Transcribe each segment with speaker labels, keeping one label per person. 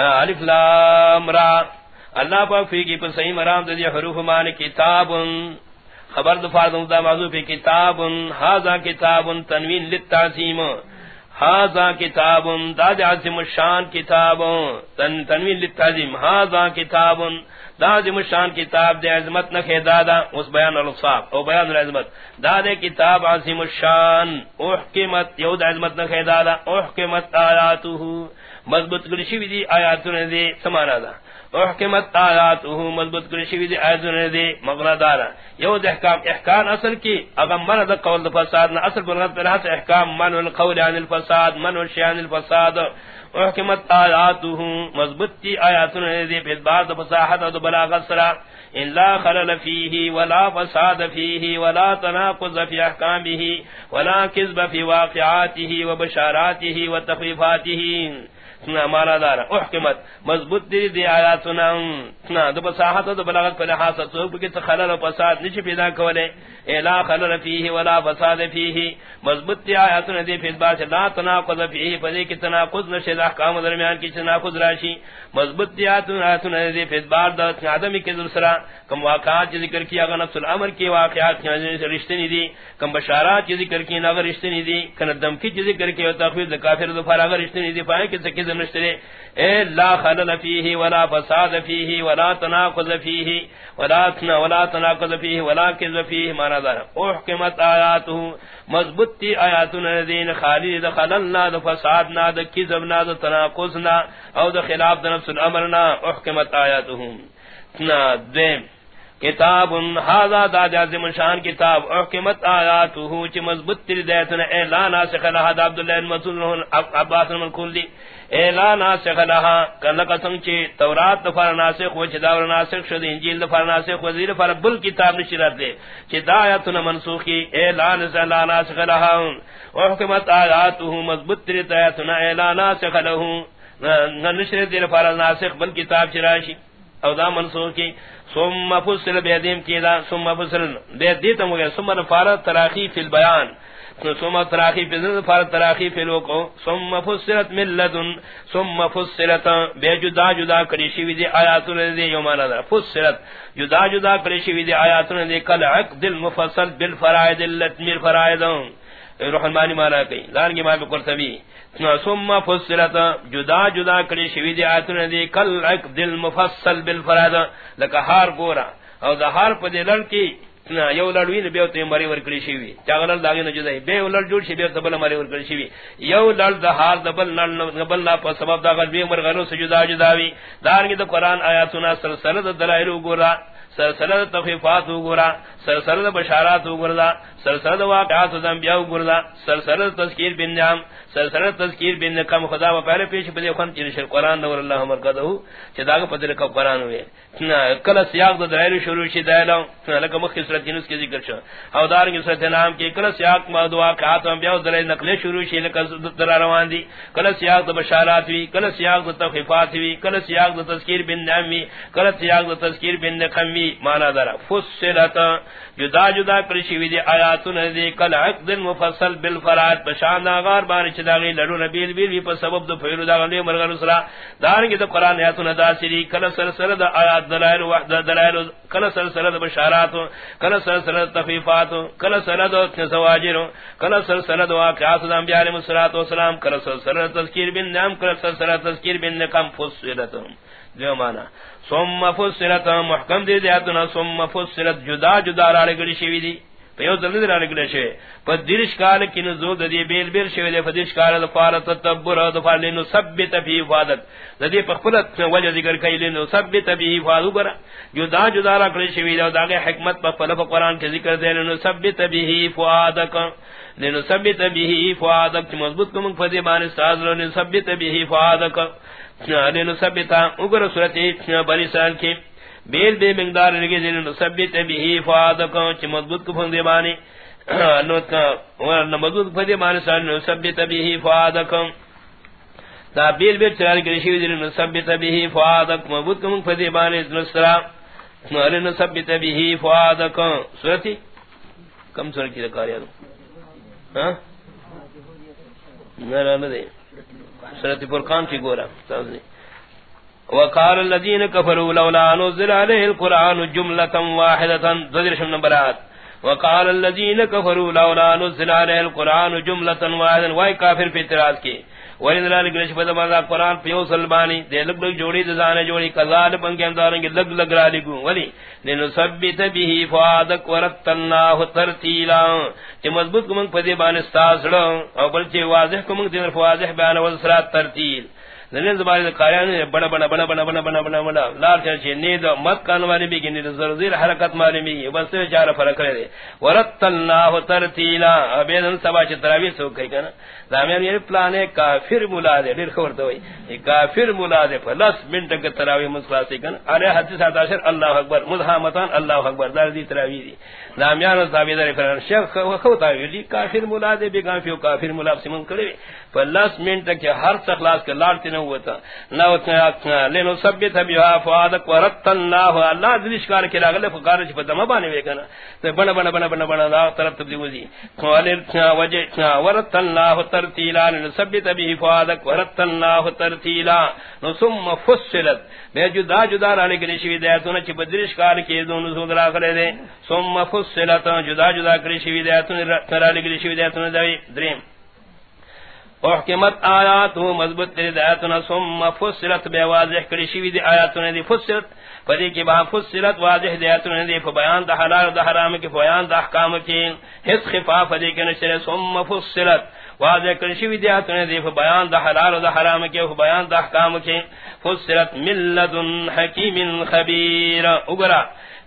Speaker 1: الف لام را۔ اللہ پاک فی کی پر صحیح مرام دی حروف مان کتاب خبر دفار دا موضوع پہ کتاب ہاذا کتاب تنوین للتعظیم۔ ہاذا کتاب دا عظیم الشان کتاب تن تنوین للتعظیم۔ ہاذا کتاب دا عظیم الشان کتاب دے عظمت نہ دادا۔ اس بیان الصاف او بیان العظمت۔ دا دے کتاب عظیم الشان۔ احکمت یود عظمت نہ دادا۔ احکمت آیاتہ مضبوط کرشی دی آیاتوں نے دے سمانا دا احکمت آیاتہ مضبوط کرشی دی آیاتوں نے دے مغنا دارا یو دے احکام احکام اصل کی اگر من دا قول دا فساد نا اصل بلغت پر حس احکام؟ من القول عن الفساد من الشیان الفساد. احکمت آیاتہ مضبوط کی آیاتوں نے دے پھر بعد دا فساحت دا بلاغت سرا ان لا خلل فيه ولا فساد فيه ولا تناقض في احكامه ولا كذب في واقعاته وبشاراته وتخفيفاته مانا دار احکمت. مضبوط دی دی آیاتنا. نا دو بساحت دو بلاغت پر لحاظ سوک بکی خلل و فساد نچ پیدا کولے. الا خلل فیہ ولا فساد فیہ مضبوط دی آیاتنا دی فیض باش لا تناقض فیہ پدی کی تناقض نشد احکام درمیان کی تناقض راشی. مضبوط دی آیاتنا دی فیض بار دا آدمی کے ذرسرا کم واقعات کی ذکر کی اگر نفس الامر کی واقعات کی رشتنی دی. کم بشارات کی ذکر کی اگر رشتنی دی. کن دمکی کی ذکر کی و تخفیض کافر دفار اگر رشتنی دی. پائے کہ سکی نشترے اے لا خلل فیہ ولا فساد فیہ ولا تناقض فیہ ولا تنا ولا تناقض فیہ ولا کذب فیہ مانا دار احکمت آیاتہ، مضبوط تی آیاتنا دین خالی دا خللنا دا فسادنا دا کذبنا دا تناقضنا او دا خلاف دا نفس الامرنا احکمت آیاتہ۔ نا دیم کتاب هذا دا عظیم شان کتاب، احکمت آیاتہ چ مضبوط تی دیتنا اعلان ناسخ لها عبد الله المسعود عباس المنقول دی اعلان ناسخ لها کنا قسم چی تورات دفار ناسخ و چی داور ناسخ شد، انجیل دفار ناسخ، وزیر فر بل کتاب نشرت دے، چی دا آیاتنا منسوخی اعلان ناسخ لها وحکمت آیاتو مضبط تریت آیاتنا اعلان ناسخ لها نشرت دے فر ناسخ، بل کتاب چراشی او دا منسوخی ثم فصل بیدیم کی ثم فصل بید دیتا مگر ثم نفارت تراخی فی البیان ثم تراخی فی ذل فار تراخی فی لوکو ثم فسرت من لدن، ثم فسرت بے جدا جدا کری شی دی آیات یومانا در فسرت جدا جدا کری شی دی آیات دی کل عقد المفصل بالفرائض اللتمیر فرائض روح المانی مانا کئی. لانگی ماں قرطبی ثم فسرت جدا جدا کری شی دی آیات دی کل عقد المفصل بالفرائض لکہ ہار گورا او دا ہار پدی لڑکی یو لڑوی نے بیو تے مری ور کلی شی وی چاغل داگے نہ جدای بے ولڑ جوڑ شی بیو تبل مری ور کلی شی وی یو لڑ دا د حال دبل نل بل لا پ سبب دا گل بی مر غنو سجدا جداوی دار کی تو قران آیات سنا سلسلہ دلائل گورا سلسلہ تخفیفات گورا سلسلہ بشارات گورا سلسلہ واقعات دم بیاو گورا سلسلہ تذکیر بن نام سلسلہ تذکیر بن کم خدا و پہلے پیش پدی خون چر شر قران نور اللہ امر کدو چدا کو پدر کو قران ہوئے۔ کل سیاق دو دائر شروع شی دایلو لک مخ سورت یونس کی ذکر شو۔ او دار کی سورت نام کی کل سیاق ما دعا کا تو بیا در نقل شروع شی لک در روان دی۔ کل سیاق دو بشارات وی کل سیاق دو تخفیفات وی کل سیاق دو تذکیر بن نام وی کل سیاق دو تذکیر بن کم وی معنی در فصلت، جدا جدا کرشی وی دی آیات دی، کل عقد مفصل بالفرات. بشان غار بار چداغی لڑو نبیل بیل وی پر سبب دو فیرو دا غلی مرغن سرا. دار کی تو قران دا سری کل سلسلہ دا آیات دلائل وحدہ دلائل کل سلسلہ دا بشارات کل سلسلہ تخفیفات کل سلسلہ دا زواجر کل سلسلہ دا واقعات دا انبیاء علیہ الصلوۃ والسلام، کل سلسلہ تذکیر بن نام کل سلسلہ تذکیر بن کم فصلت. جو مانا ثم فصلت محکم دی دیاتنا، ثم فصلت جدا جدا را لگلی شوی دی. پیو زلد را لگلی شوی. پا درش کال کی نزول دی بیل بیل شوی دی، پا درش کال دفار تتبر دفار لینو ثبت فی افادت دی پا خپلت وجہ ذکر کئی لینو ثبت فی افادو برا جدا جدا را لگلی شوی دی داغی حکمت پا فلف قرآن کے ذکر دی لینو ثبت فی افادک لینو ثبت فی افادک مضبوط کمک فدی بانی استاذ لینو ثبت فی افادک نثبتا اگر صورت بنی سال کی بیل بے مقدار لگے دین نثبت به فادکو چ مضبوط کو فندے بانی. نو تا مضبوط فدی بانی سال نثبت به فادکو دا بیل بے چرال کی شی دین نثبت به فادک مضبوط کو فدی بانی نصرا نو نثبت به فادکو صورت کم سر کی کاریا ہاں؟ نہ نہ دے سورت فرقان کی گورا. وقال الذين كفروا لولا نزل عليه القرآن جملة واحدة. ذذر شم نمبرات وقال الذين كفروا لولا نزل عليه القرآن جملة واحدة. واي كافر في اعتراض کی ولن ذلك گرش پتہ ماذا قران پیو سلمانی دے لگ لگ جوڑی دزانے جوڑی کذال پنگ کے انداریں گے لگ لگ را لگو ولی لنثبت به فؤادك ورتلناه ترتیلا. کہ مضبوط کمنگ پدی بان استاسڑو او بلچے واضح کمنگ دین واضح بیان سرات ترتیل. زنین زبانی قاریان بڑا بڑا بڑا بڑا بڑا بڑا بڑا بڑا لار چرچے نید مت کان والی بھی گی زرزیر حرکت مالی بھی گی بس چار فرق کرے دے۔ ورتلناه ترتیلا ابیدن سبا چھ تراوی سو کئی کنا۔ دامیان یہ پلان ہے کافر مولا دے، دیر خبر تو ہوئی۔ کافر مولا دے پلس منٹ کے تراوی مسخلاصی کنا۔ ارے حدیث عشر اللہ اکبر مدھامتان اللہ اکبر دار دی تراوی دی۔ دامیان ثابت دے فرن شیخ خو تاوی دی، کافر مولا دے بھی کافر کافر مولا سیمن کرے۔ پلس منٹ کے ہر سخلاص کے لاڑ وتا نہ وتا لینو ثبت بها فادك ورتلناه الله ذیش کار کے لاگلے فقار چھ پتہ مبانے وے تے بن بن بن بن بن دا طرف تبدی وزی جی۔ قال ارتنا وجئنا ورتلناه ترتیلا نثبت به فادك ورتلناه ترتیلا۔ ثم فصلت۔ بے جدا جدا رالے کے شی ہدایتوں چھ بدرش کار کے دونوں سود راخلے دے۔ ثم فصلت، جدا جدا کرے شی ہدایتوں رالے کے شی ہدایتوں دوی دریم۔ احکمت آیات مضبوط تری آیاتنا ثم فصلت بے واضح کری شوی دی آیاتنا دی فصلت پدی کی با فصلت واضح دی آیاتنا دی بیان دا حلال دا حرام کی بیان دا احکام کی حس خفاف پدی کی نشر ثم فصلت واضح کری شوی دی آیاتنا دی بیان دا حلال دا حرام کی بیان دا احکام کی فصلت ملدن حکیم خبیر اگرا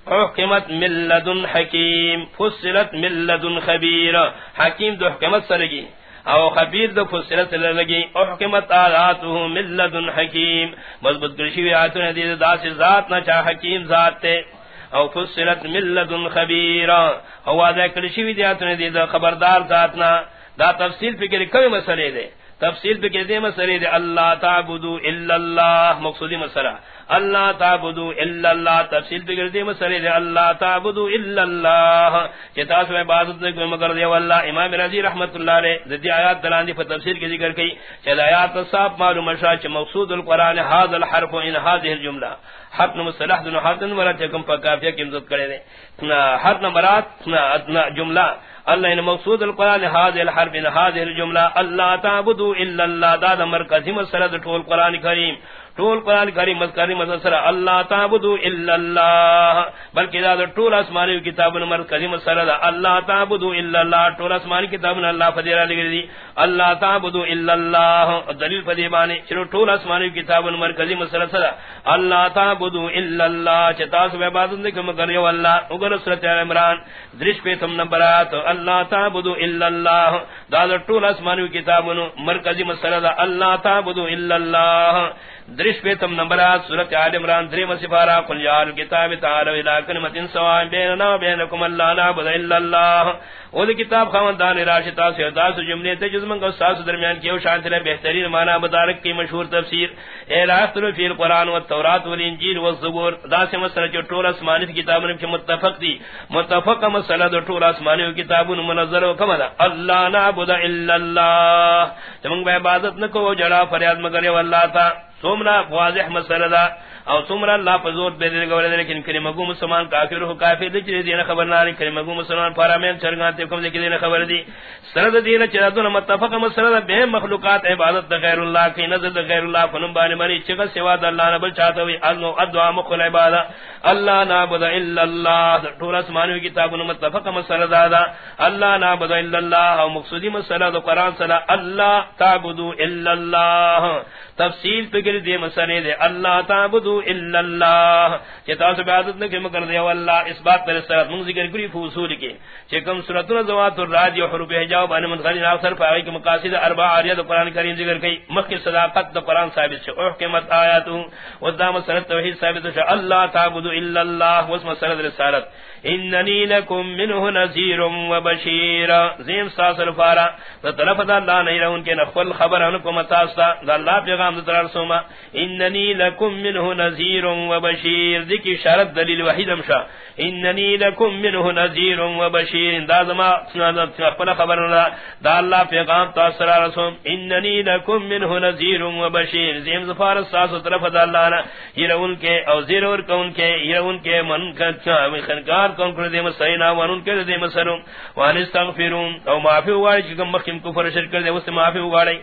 Speaker 1: احکمت ملدن حکیم فصلت ملدن خبیر حکیم دو حکمت سرگی او خبیر دو فصلت لگی احکمت آلاتو ملدن حکیم۔ مضبط کرشی آتو ندید دا سی ذات نا چا حکیم ذات تے۔ او فصلت ملدن خبیر۔ او آدھا کرشی آتو ندید خبردار ذات نا دا تفصیل فکر کمی مسئلے دے۔ تفصیل پہ کہتے ہیں مسئلے دے، اللہ تعبدو الا اللہ، مقصودی مسئلہ۔ اللہ تعبدو الا اللہ تفصیل پہ کہتے ہیں، مسئلے دے اللہ تعبدو الا اللہ چتا سو عبادت دے کوئی مگر دے واللہ۔ امام رضی رحمت اللہ علیہ دی آیات دلان دی پر کی ذکر کی۔ چلا آیات صاحب معلوم شاہ چ مقصود القرآن هذا الحرف ان هذه الجملہ حرف مصطلح دن حرف ولا چکم پکافیہ کی مدد کرے دے۔ حرف نمبرات جملہ۔ اللہ ان مقصود القران هذه الحرف ان هذه الجمله الله تعبدوا الا الله داد مرکزی مسرد ٹول قران کریم۔ ٹول قران کریم مذکر مذکر مسر اللہ تعبدوا الا اللہ بلکہ دا ٹول اسمانی کتاب نمبر کریم مسر اللہ تعبدوا الا اللہ ٹول اسمانی کتاب اللہ فدیرا لگی دی اللہ تعبدوا الا اللہ دلیل فدی بانی چلو ٹول اسمانی کتاب نمبر کریم مسر سر اللہ تعبدوا الا اللہ چتا سو عبادت نے کم کریو اللہ اگر سورۃ عمران. درش پہ تم نمبرات. اللہ تعبدوا الا اللہ دا ٹول اسمانی کتاب مرکزی مسر اللہ تعبدوا الا اللہ درش پیتم نمبرات سورت آل عمران، دریم سفارا قل یا الکتاب تعالو الى کلمت سوائن بیننا و بینکم اللہ نعبد الا اللہ۔ او دی کتاب خواندان راشتا سے داس جملے تے جزمن کو ساس درمیان کیو شانت نے بہترین معنی مدارک کی مشہور تفسیر۔ اے راستر فی القرآن و التورات و الانجیل و الزبور۔ دا سے مسئلہ جو ٹول اسمانی کتاب نے متفق دی۔ متفق مسئلہ دو ٹول اسمانی کتاب منظر و کمدا اللہ نعبد الا اللہ۔ تمنگ عبادت نہ کو جڑا فریاد مگر اللہ تا۔ سومنا واضح مسئلہ دا او سمر اللہ پزور بے دے گورے دے لیکن کلمہ گو مسلمان کافر ہو کافر دے چلے دینا خبر نہ کلمہ گو مسلمان پارا میں چرگان تے کم دے دینا خبر دی سرد دینا چرا دون متفق مسرد بے مخلوقات، عبادت غیر اللہ کی نظر غیر اللہ فنم بان مری چگا سوا اللہ نہ بل چاہتا ہوئی انو ادعا مخل عبادت اللہ نعبد الا اللہ ٹول اسمان کتاب متفق مسرد دا اللہ نعبد الا اللہ او مقصودی مسرد قران صلی اللہ تعبدوا الا اللہ تفصیل فکر دے مسئلے دے اللہ تعبدو الا اللہ کہ تاسو عبادت نہ کہ مگر دے اللہ، اس بات پر سرات من ذکر کری فوصول کے کہ کم سورۃ الزوات الراد و حروف حجاب ان من غنی اکثر پائی کہ مقاصد اربع اریاد قران کریم ذکر کی مخ کی صداقت تو قران ثابت ہے احکمت آیات و دام سرت توحید ثابت ہے اللہ تعبدو الا اللہ واسم سرت رسالت، اننی لکم منہ نذیر و بشیر، زیم ساسر فارا طرف دا اللہ نہیں رہا ان کے نخل خبر ان کو متاستا دا اللہ پیغام دا ترار سوما، اننی لکم منہ نذیر و بشیر ذکی شرط دلیل وحید امشا اننی لکم منه نذیر و بشیر دا زما اپنا خبر دا دا اللہ پیغام تاثر رسوم. اننی لکم منه نذیر و بشیر زیم زفار ساس طرف دا اللہ نا یرون کے او زیرور کون کے یرون کے من خنکار کون کر دیم سینا ونون کے دیم سرم وان استغفرون. او معافی وغاڑی چکم مخیم کفر شرکر دے اس معافی وغاڑی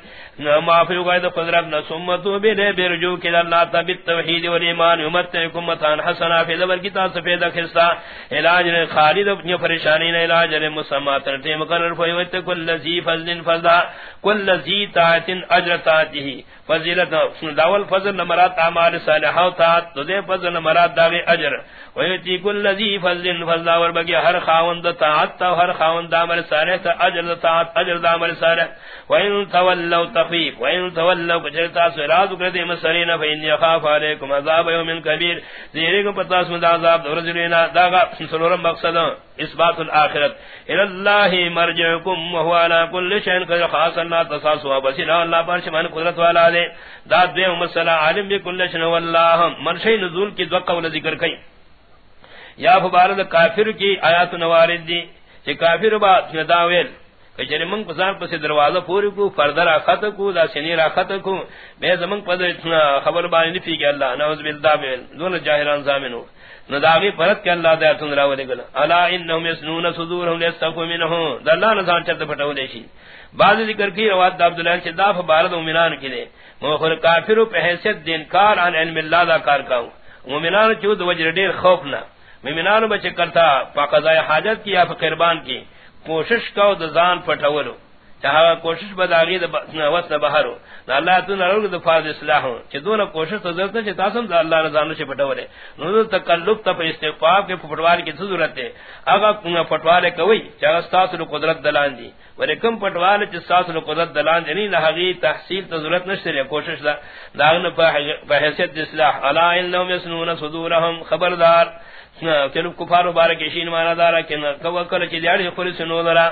Speaker 1: معافی وغاڑی دا قدرت نسومتو بیدے بیرجو کے اللہ تا بالتوحید والایمان امتعکم متان حسنا. فی دبر کتا سفیدہ خستا علاج خالد اپنی پریشانی نے علاج نے مسمات رتے مقرر فیوت کل زی فضل فضا کل زی طاعت اجر طاعته فضیلت داول فضل نمرات اعمال صالحہ طاعت، تو دے فضل نمرات داغ اجر۔ ویتی کل زی فضل فضا ور بگی ہر خاوند طاعت تا، ہر خاوند عمل صالح تا، اجر طاعت، اجر عمل صالح۔ وین تولوا تخفیف وین تولوا کجرتا سراد کردے مسرین فین یخاف علیکم عذاب یوم کبیر۔ زیرے کو پتہ سمدا عذاب دور زلینا داغا سنورم مقصد اثبات الاخرت۔ الى الله مرجعكم وهو على كل شيء قدير خاص الله تصاصوا بصير الله پر شمان قدرت والا دے۔ داد دے مسئلہ عالم بكل شيء والله مرشی نزول کی دو قول ذکر کئی یا فبارد کافر کی آیات نوارد دی کہ کافر با داویل۔ کچری یعنی منگ پسان پسی دروازہ پوری کو فردر آخت کو، دا سنیر آخت کو۔ بے زمنگ پس خبر بانی نفی کہ اللہ، نعوذ بالدہ بیل دون جاہران زامنو۔ نداغی پرت کہ اللہ دے اتن راولے گلا۔ الا انہم یسنون صدورہم لیستقو منہو۔ دا اللہ نظام چرت پھٹو لیشی بعض ذکر کی رواد دا عبداللہ چھ دا فبارد مومنان کی دے۔ موخر کافر پہ حیثیت دین کار عن علم اللہ دا کار کاؤ۔ مومنان چود وجر دیر خوفنا مومنان بچے کرتا پا قضاء حاجت کی یا پا قربان کی۔ کوشش کو دزان پٹھولو چاہا کوشش بداغی د وس بہرو اللہ تو نرو د فاض اصلاح چ دون کوشش تو ضرورت چ تاسم اللہ رضا نو چ پٹھولے نو تکلف تپ استغفار کے پٹوار کی ضرورت ہے اگا پٹوالے کوئی چاہا استاس نو قدرت دلان دی ورے کم پٹوالے چ استاس نو قدرت دلان دی نہیں لہغی تحصیل تو ضرورت نشتے کوشش دا داغ داغن پہ حیثیت اصلاح. الا انهم يسنون صدورهم. خبردار. کفار مبارک شین مانا دارا، کہ کو کل چ درا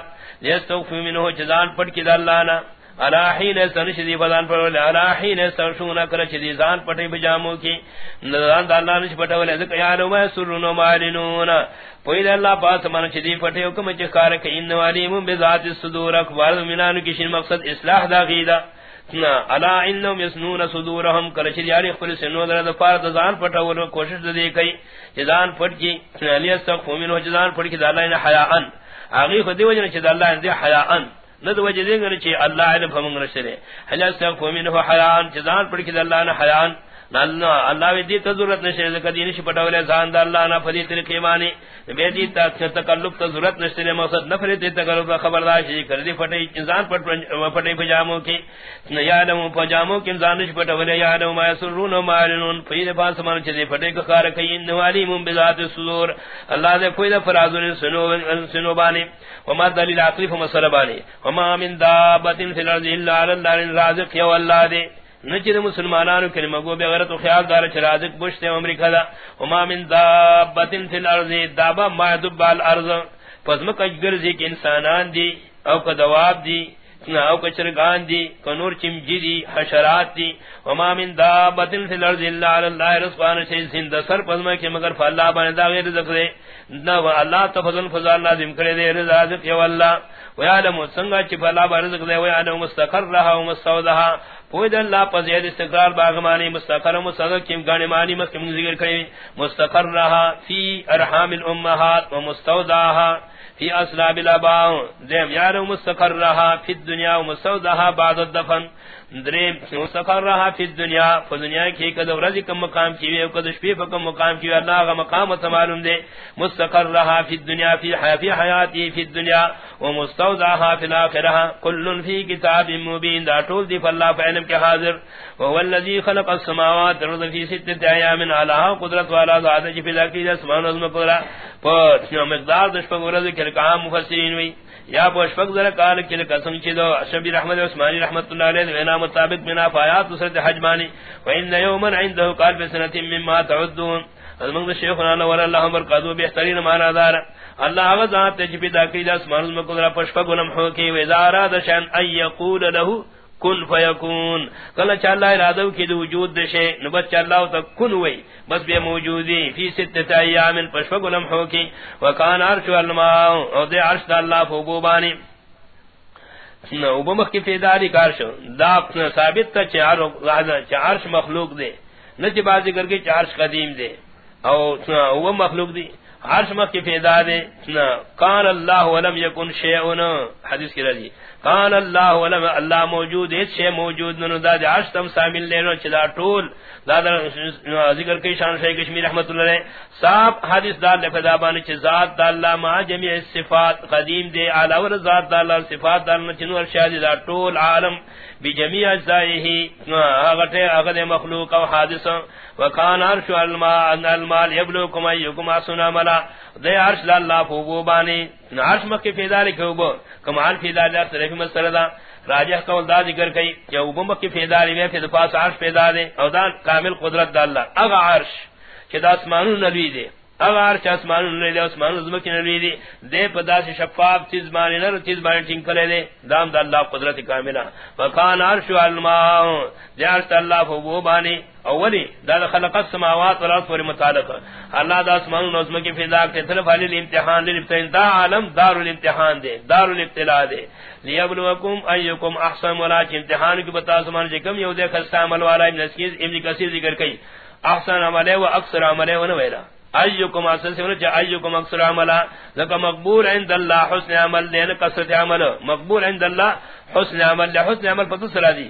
Speaker 1: جزان پٹ کی دلانا الا حين سنشدی پر الا حين کر چ دی زان بجامو کی نزان نش مالنون اللہ پاس من چ دی حکم چ کار کہ ان بذات الصدور منان کی شین مقصد اصلاح دا غیدا الا انهم يسنون صدورهم کرچ چریاری خپل سنو در د پار د ځان پټول کوشش دې کوي، چې ځان پټ کی علی استغفر من وجدان پټ کی، د الله نه حیا ان اغه خو دی وجنه چې د الله نه حیاان نہ تو وجہ دے گا کہ اللہ علم ہم نشرے حل استغفر منه حیاان چې ځان پټ کی، د الله نه حیا ان اللہ اللہ وی دی ضرورت نشے کدی نش پٹولے زان دا اللہ نہ فدی طریقے مانی بے دی تا تکلف تو ضرورت نشے مقصد نفر دی تکلف خبردار شی کر دی پٹے انسان پٹ پٹے پجامو کی یا نو پجامو کی انسان نش پٹولے یا نو ما سرون ما لنون پیر پاس مان چے پٹے کو کار کین والی من بذات الصدور. اللہ دے کوئی فرازن سنو سنو بانی وما دلیل عقلی فمسر بانی وما من دابت فی الارض الا علی اللہ الرازق یا اللہ دے نچر مسلمانانو کلمہ گو بے غیرت و خیال دار چرازک بشتے امریکہ دا. وما من دابت فی الارض دابا ما دب الارض. پزمک اجگرزی کی انسانان دی، او کا دواب دی او کا چرگان دی کنور چمجی دی، حشرات دی. وما من دابت فی الارض اللہ علی اللہ رسقان شئی زند سر پزمک مگر فاللہ بانے دا غیر رزق دے. نو اللہ تفضل فضل اللہ ذم کرے دے، رزق یو اللہ. ویعلم سنگا چی فاللہ با رزق دے ویعلم مستقر رہا ومستودہا پوید اللہ پا زید استقرار باغمانی مستقر و مصدق کم گانی مانی مسکم ذکر کریں مستقر رہا فی ارحام الامہات و مستوداہا فی اصلاب الاباؤں۔ دیم یارو مستقر رہا فی الدنیا و مستوداہا بعد الدفن۔ دریم مستقر رہا فی الدنیا فی دنیا کی کدو رضی کم مقام کیوئے و کدو شپی فکم مقام کیوئے اللہ آغا مقام تمالم دے مستقر رہا فی الدنیا، فی حیاتی فی الدنیا، و مستوداہا فی الاخرہ کل فی کتاب مبین، دا طول دی فاللہ فعلم کے حاضر. وهو الذي خلق السماوات والارض في سته ايام على قدرت والا ذات جي في ذلك الاسمان والارض قدرت پر مقدار دش پر ورز کے کام مفسرین وی یا پشفق ذرا کال کل قسم چھ دو شبیر احمد عثمانی رحمت اللہ علیہ وینا مطابق بنا فایات سورۃ حج مانی. ان یوما عنده قال بسنه مما تعدون. المنگ شیخنا نور اللہ عمر قادو بہترین معنی دار. اللہ ذات جی پیدا کی اسمان والارض قدرت پشفق لمحو کی وزارہ دشان ای یقول له کن فیکون۔ کل چاللہ ارادو کی دو وجود دشے نبت چاللہ تا کن وی، بس بے موجودی، فی ستت ایامن پشفق لمحو کی وکان عرش والماء، او دے عرش دا اللہ فوبوبانی او بمخ کی فیداری کارشو دا ثابت تا چه عرش مخلوق دے نچ بازی کر کے چارش قدیم دے او او مخلوق دی. عرش مخ کی فیدا دے کان اللہ ولم یکن شیئن. حدیث کی رضی کان اللہ ولم اللہ موجود ہے شے موجود نو دا عرش تم شامل لینو چدا ٹول، دا دا ذکر کی شان شیخ کشمیر رحمت اللہ علیہ، صاحب حدیث دار لفظا بان چ ذات دا اللہ ما جميع الصفات قدیم دے، اعلی ور ذات دا اللہ صفات دا چنور شادی دا ٹول عالم بجميع اجزائه اغتے اغد مخلوق او حادث، وکان عرش الماء ان المال یبلوکم ایکم اسنا ملا دے عرش اللہ فوبو بانی عرش مکہ فیدا لکھو بو کمال فیدا اللہ طرف مسردا راجہ قول دا ذکر کئی یا وہ مکہ فیدا لی فی دفاس عرش پیدا دے او دا کامل قدرت دا اللہ اغا عرش کہ دا اسمانون نبی دے اگر چاسمان نے دے، اسمان زمک نے دی دے پدا سے شفاف چیز مانے نہ چیز مانے ٹھیک کرے دے، دام دا اللہ قدرت کاملہ۔ وکان عرش الماء، دے عرش اللہ فو بانی، اولی دا خلق السماوات والارض پر متعلق۔ اللہ دا اسمان و نظم کی فضا کے طرف علی الامتحان للابتحان دا عالم دار الامتحان دے دار الابتلاء دے۔ لیبلوکم ایکم احسن ولا امتحان کی بتا زمان جکم یو دے خستہ عمل والا ابن کثیر ذکر کئی۔ احسن عملے و اکثر عملے و نویرہ ایوکم اصل سے ونجا ایوکم اکثر عملا لکا مقبول عند اللہ حسن عمل دین قصد عمل مقبول عند اللہ حسن عمل حسن عمل پتو سرا دی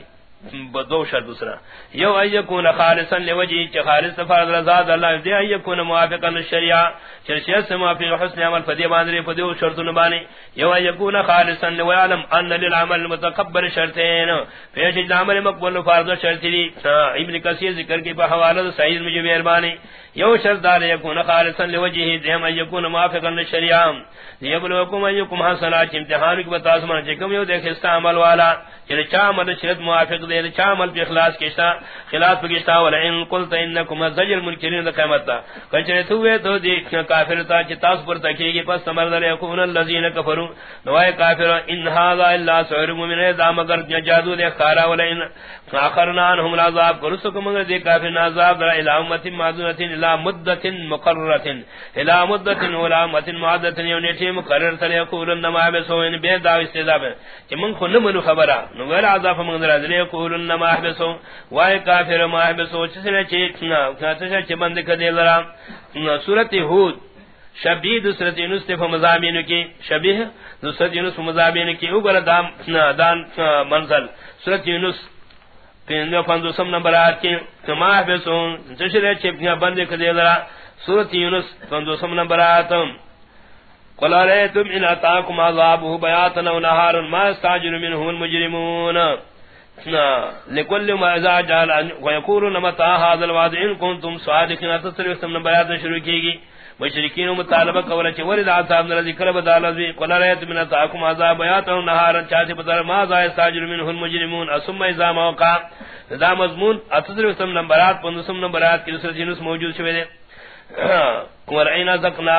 Speaker 1: دو شرط دوسرا یو ایکون خالصا لوجی چ خالص فرض رضا اللہ دی ایکون موافقا للشریعہ شریعت سے موافق حسن عمل فدی باندری فدی شرط نبانی یو ایکون خالصا لوعلم ان للعمل متقبل شرطین پیش عمل مقبول فرض شرط دی ابن کثیر ذکر کی بحوالہ سعید مجھ مہربانی یو شرط دار یکون خالصا لوجه دیم یکون موافقا للشریعہ یبلوکم ایکم حسنا امتحان کی بتا سمان چکم یو دیکھ است عمل والا. کہ چا عمل شرط موافق دے، چا عمل پہ اخلاص کیسا خلاف کیسا ولا ان قلت انکم زجر منکرین قیامت کچے تو وے تو دی کافر تا چ تاس پر تکی گی، پس سمر در یکون الذین کفروا نوائے کافر ان ھذا الا سحر مومن دا مگر جادو دے خارا ولا ان اخرنا انهم العذاب کرسکم دے کافر عذاب، در الامت معذورت الى مدت مقررت الى مدت ولا مدت معدت یونیتی مقرر تل یقولن ما بسوین بے دا استداب کہ من خن من خبر نو ور عذاب من در ذل یقولن ما بسو وای کافر ما بسو چسنے چیتنا کہتے چ بند کدی لرا. سورۃ ہود. شبیہ دوسرت یونس تے مزامین کی. شبیہ دوسرت یونس مزامین کی. اوگر دام دان منزل. سورۃ یونس پینو پندو سم نمبر آت کی کما چپنیا بند لرا یونس پندو سم نمبر آتم قل ان عذابه ما استعجل المجرمون. لكل ما اذا جعل ويقولون متى هذا الوعد؟ ان كنتم صادقين تصرف شروع مشرکین مطالبہ کولا چ ورد عذاب نہ ذکر بدال ذی قل عليتم من اتاكم عذاب بياتا ونهارا چاہتے بدل ما ذا استعجل منه المجرمون، اسم اذا موقع دا مضمون اتصرف من نمبرات پندسم نمبرات، کی دوسرے جنس موجود شوی دے کمر اینا زقنا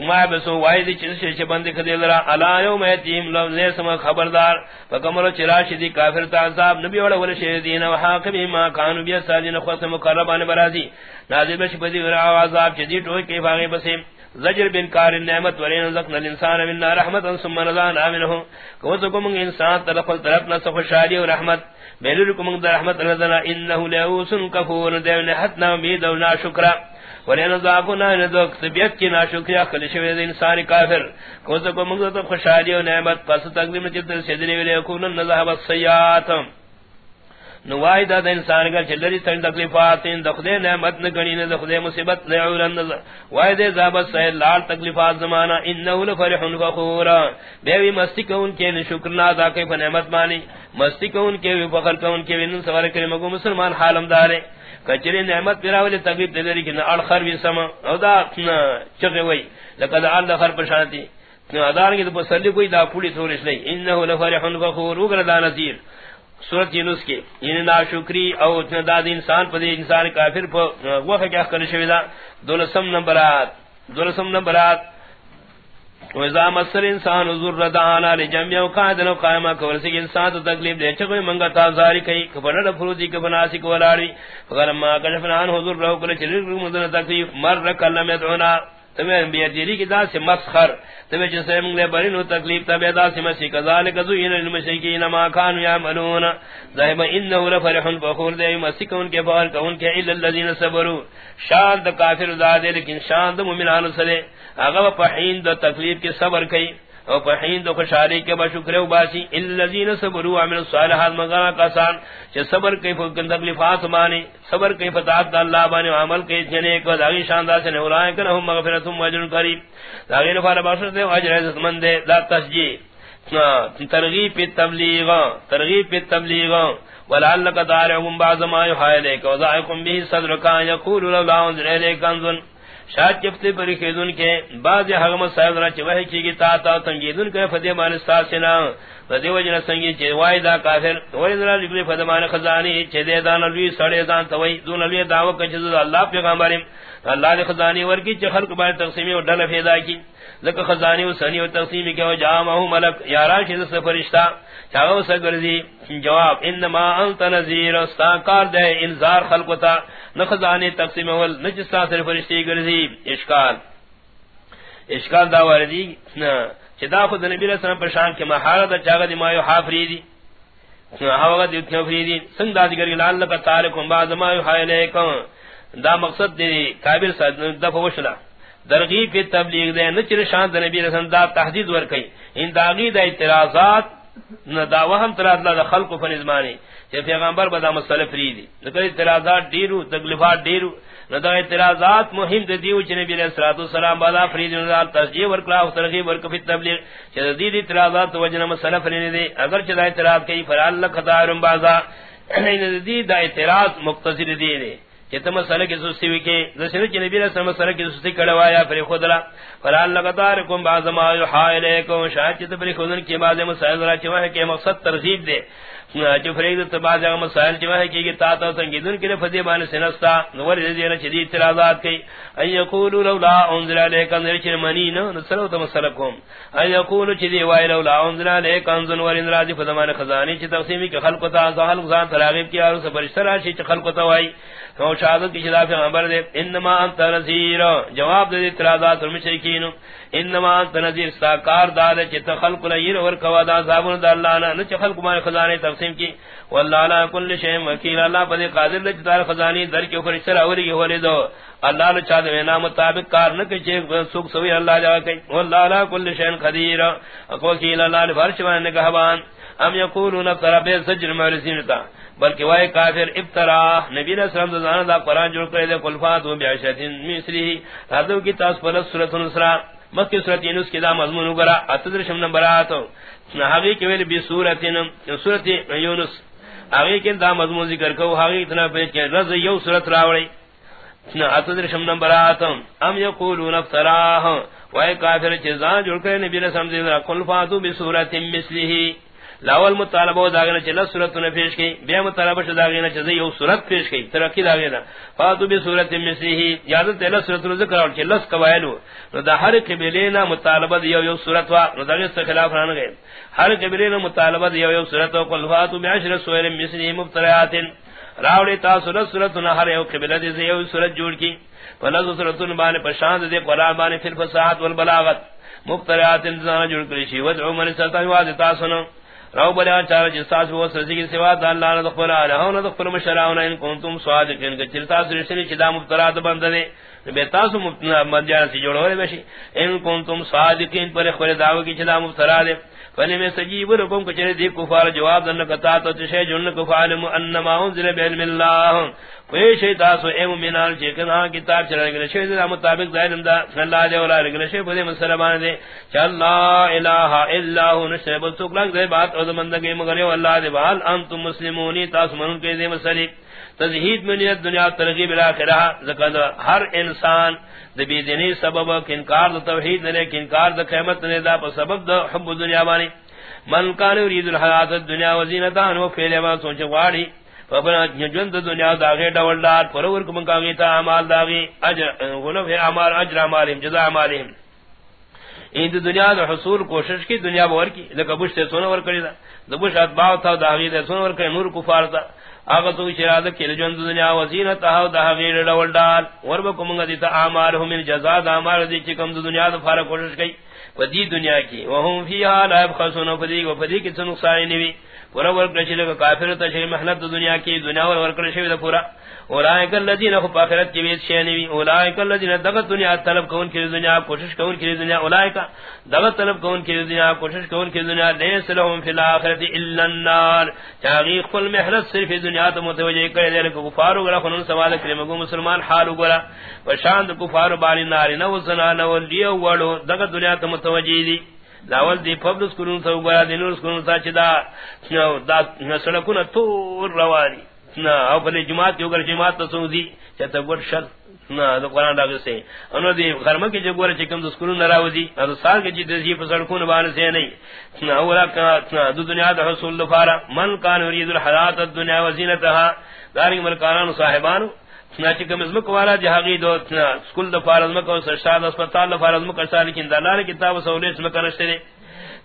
Speaker 1: ما بسو وایدی چیز سے بند کدی لرا الا یوم یتیم لو نے سم خبردار فکمل چراش دی کافر تا عذاب، نبی ولا ول شہدین و حاکم ما کان بیا ساجن خص مقربان برازی۔ نازل بش بدی ورا عذاب جدی تو کی فاغی بس زجر بن کار النعمت ورین زقنا الانسان من رحمت ثم نزان امنه کو تو کم انسان طرف طرف نہ سف شادی و رحمت۔ بیلکم در رحمت رضنا انه لئوس کفور دیو حتنا امید و نا شکرہ ورین طبیعت کی کافر تو خوشحالی و نعمت پس تقدیم سیدنی نوائی دا دا انسان کا چلری سن تکلیفات دخدے نعمت نگنی دخدے مصیبت نعورن وائی دے زابت سید لال تکلیفات زمانہ انہو لفرحن فخورا بیوی مستی کون کے شکرنا دا کئی نعمت مانی، مستی کون کے فخر کون کے نن سوار کرمگو مسلمان حالم دارے۔ کچری نعمت پیراولی تقریب دے دلیری کی نعال خر بھی سما، او دا چگے وی لقد آل دا خر پرشانتی ادارنگی دا پسلی کوئی دا پولی سورش نہیں۔ انہو لفرحن فخور اگر دا نظیر سورت یونس کے یعنی ناشکری او دا انسان پا انسان کافر پا وقت کیا کرشوی دا؟ دولسم نمبرات۔ دولسم نمبرات۔ وزا مسر انسان ذر دعانا لجمع قادن قائما کورسی انسان تو تکلیف دے چکو منگا تا زاری کئی کفر فروزی کفناسی کو لاڑی فغلما کشفنا حضور، رہو کل چلر مدن تکلیف. مر کلم يدعونا تمہیں انبیاء دیری کی دا سے مسخر، تمہیں جسے منگلے برین و تکلیف دا سے مسیح، کذالک زوین المشرکین ما یعملون. لفرح فخور دے مسیح ان کے فار کے الا صبروا. شان کافر دا دے لیکن شان مومنان سلے اگر پہین دا تکلیف کے صبر کئی. او پہین دو خوشاری کے بشکر و باسی الذین صبروا عمل الصالحات، مگر کسان کہ صبر کی فکن تکلیفات مانی صبر کی فتاحت اللہ بانی عمل کی جنے کو داغی شاندار سے اولائے کہ لهم مغفرۃ و اجر کریم. داغی نفع بخشش دے اجر عزت مند دے لا تسجیل ترغیب پی تبلیغ، ترغیب پی تبلیغ. ولعلک دارهم بعض ما یحائلک وضائکم به صدرک یقول لولا انزل الیک انزل. شاید چفتے پر خیدون کے بعض حغم صاحب را چوہے کی گی تا تا تنگیدون کے فدی مان سنا فدی وجن سنگی چی وائی دا کافر وید را لگلی فدی مان خزانی، چی دے دان لوی، سڑے دان توی دون الوی دعوی کچھ اللہ پیغامبریم اللہ دے خزانی ورکی چی خلق بار تقسیمی و ڈل فیدا کی۔ ذکر خزانی و سنی و تقسیمی کے و جامعہ ملک یاران شید سے فرشتہ چاہو سگرزی جواب، انما انت نظیر استاکار دے انذار خلقتا نخزانی تقسیم اول نجستا صرف فرشتی گرزی اشکال۔ اشکال دا واردی چدا خود نبی علیہ السلام پر شان کے محارت چاگا دی مایو حافری دی حوغا دی اتنی فری دی سنگ دا دیگر گلال تارکم، بعض مایو حای لیکن دا مقصد دی کابر سا دفع وشلا. درغیب کی تبلیغ دے نچر شان دا نبی علیہ السلام دا تحدید ورکی. ان داغی دا اعتراضات، نہ دا وہم تراض دا خلق فنزمانی. کہ پیغمبر بدا مسئلہ فریدی. لیکن اعتراضات دیرو، تکلیفات دیرو. نہ دا اعتراضات مهم دے دیو چ نبی علیہ الصلوۃ والسلام بدا فرید نہ تسجیہ ورکلا او ترغیب ورک فی تبلیغ. چ دی دی اعتراضات وجنا مسئلہ فریدی دے. اگر چ دا اعتراض کئی فرال خدارم بازا. دی دا اعتراض مختصر دی دے. کہ تم مسئلہ کی سستی وی کہ رسول کی نبی رسول السلام مسئلہ کی سستی کڑوایا پھر خودلا فرال کوم بعض ما یحا الیکم شاید چت پر خودن کی بعض مسائل را چوہ کہ مقصد ترغیب دے جو فرید تو بعض مسائل چوہ کہ تا تا سنگیدن کے فدی بان سنستا نور دینا چدی اعتراضات کی ان یقولوا لولا انزل علیک انزل چن منی نو نسلو تم سلکم ان یقولوا چدی وای لولا انزل علیک انزل ور ان راضی فدمان خزانی چ تقسیمی کے خلق تا ظاہر خزان تراغیب کی اور سفرشتہ چ خلق تا وای تو شہادت کی خلاف خبر دے، انما انت نذیر۔ جواب دے اعتراضات المشرکین۔ انما انت نذیر، ساکار دار چ تخلق لیر اور کوا دا صاحب اللہ نہ چ خلق ما خزانے تقسیم کی والله لا کل شیء وکیل، اللہ پر قادر دے دار خزانی در کے اوپر سر اوری ہولے دو۔ اللہ نے چاہ دے نا مطابق کار نہ کہ سکھ سوی اللہ جا کہ والله لا کل شیء قدیر۔ وکیل اللہ نے فرش نے کہا ام یقولون ترى بسجن مرسین تا، بلکہ وہ کافر ابترا۔ نبی علیہ السلام دزانہ دا قرآن جوڑ کرے دے قلفات و بیعشتین مصری حضو کی تاس پلس سورت نصرہ مکی صورت یعنی یونس کی دا مضمون وګرا اتدر شم نمبر آتو نحوی کی ویل بی سورت صورت یونس. اگے کی دا مضمون ذکر کو ہاگی اتنا پیچ کہ رز یو صورت راوی نہ اتدر شم نمبر آتو ام یقولون ابتراہ وای کافر چیزان جڑ کر نبی نے سمجھے دزانہ قلفات بی صورت مصری لاول مطالبہ داغنا چلا صورت نے پیش کی بے مطالبہ داغنا چزے یو صورت پیش کی ترقی داغنا فاتو بی صورت مسیحی یاد تل صورت ذکر اور چلس قوائلو نو دا ہر قبلینا مطالبہ یو یو صورت وا نو دغه سے خلاف ران گئے ہر قبلینا مطالبہ یو یو صورت او قل فاتو بعشر سور مسیحی مفتریات راولی تا صورت صورت نہ ہر یو قبلہ دی یو صورت جوڑ کی فلذ صورتن بان پرشان دے قران بان فی الفصاحت والبلاغت. مفتریات انسان جوڑ کری شی ودعو من ستا واذ تاسن رو بلا چار جساس وہ سرزی کی سوا دا اللہ نہ دخل علی ہو نہ دخل مشراون ان کنتم صادقین کہ چرتا سرشنی چدا مبتلا بند دے بے تاس مدیان سی جوڑو بشی ان کنتم صادقین پر خبر دعوی کی چدا مبتلا دے فنی میں سجیب لکم کچھنے دی کفار جواب دن کتا تو تشے جن کفار انما انزل بعلم اللہ کوئی شئی تاسو اے مومنان چیکن ہاں کتاب چلا گلے شئی دا مطابق ظاہرم دا اللہ دے ولا گلے شئی بدے مسلمان دے۔ چل لا الہ الا ہو نشے بلتوک لگ دے بات او زمندگی مگر اللہ دے بحال انتم مسلمونی، تاسو منون کے دے مسلی تزہید من دنیا ترغیب الاخرہ زکر ہر انسان دبی دینی سبب انکار دا توحید نے کہ انکار دا قیامت نے دا پر سبب دا حب دنیا بانی۔ من کان یرید الحیات الدنیا وزینتها و فعل ما سوچ واڑی فبنا جند دنیا دا غی ڈول دار پرور کو من کا گیتا اعمال دا غی، اجر، غلو ہے اعمال، اجر اعمال جزاء اعمالهم این دنیا دا حصول کوشش کی، دنیا بور کی، لکہ بش سے سونا ور کری دا۔ دبش اتباع تھا، دا غیر سونا ور کری، نور کفار تھا۔ اگر تو شراد کی جن دنیا وزینت ہا دا غیر لول ڈال ور بکم منگا دیتا اعمالهم من جزاء دا اعمال دی چکم دنیا دا فار کوشش کی دی دنیا کی۔ وهم فیها لا يبخسون فدی و فدی کی نقصان نہیں پورا ور کرشی لگا کافر تا شری محنت دنیا کی دنیا ور ور کرشی دا پورا. اولائک الذین، خو پاخرت کی بیت شینی اولائک الذین دغت دنیا طلب کون کی دنیا، کوشش کون کی دنیا. اولائک دغت طلب کون کی دنیا، کوشش کون کی دنیا. لیس لهم فی الاخرۃ الا النار. چاغی خپل محنت صرف دنیا تو متوجہ کرے دے کو کفار وغیرہ خنن سوال کرے مگو مسلمان حال وغیرہ وشان کفار بانی نار نو زنا نو لیو وڑو دغت دنیا تو متوجہ دی لاول دی پبلس کرون تو گیا دینوس کرون تا چدا دا سڑکوں تو روانی نہ او بلی جماعت یو گر جماعت تو سو دی چتا گڈ شر نہ دو قران دا سے انو دی گرم کی جو گر چکم دو سکول نہ راو دی ادو سال کی جی دی پسڑ بان سے نہیں نہ اولا کا دو دنیا دا رسول لفارا من کان یرید الحیات الدنیا وزینتها داری ملکان صاحبان نہ چکم اس مکو والا جہاگی دو سکول دفار از مکو سرشاد اسپتال دفار از مکو سال کی دلال کتاب سہولت مکنشتے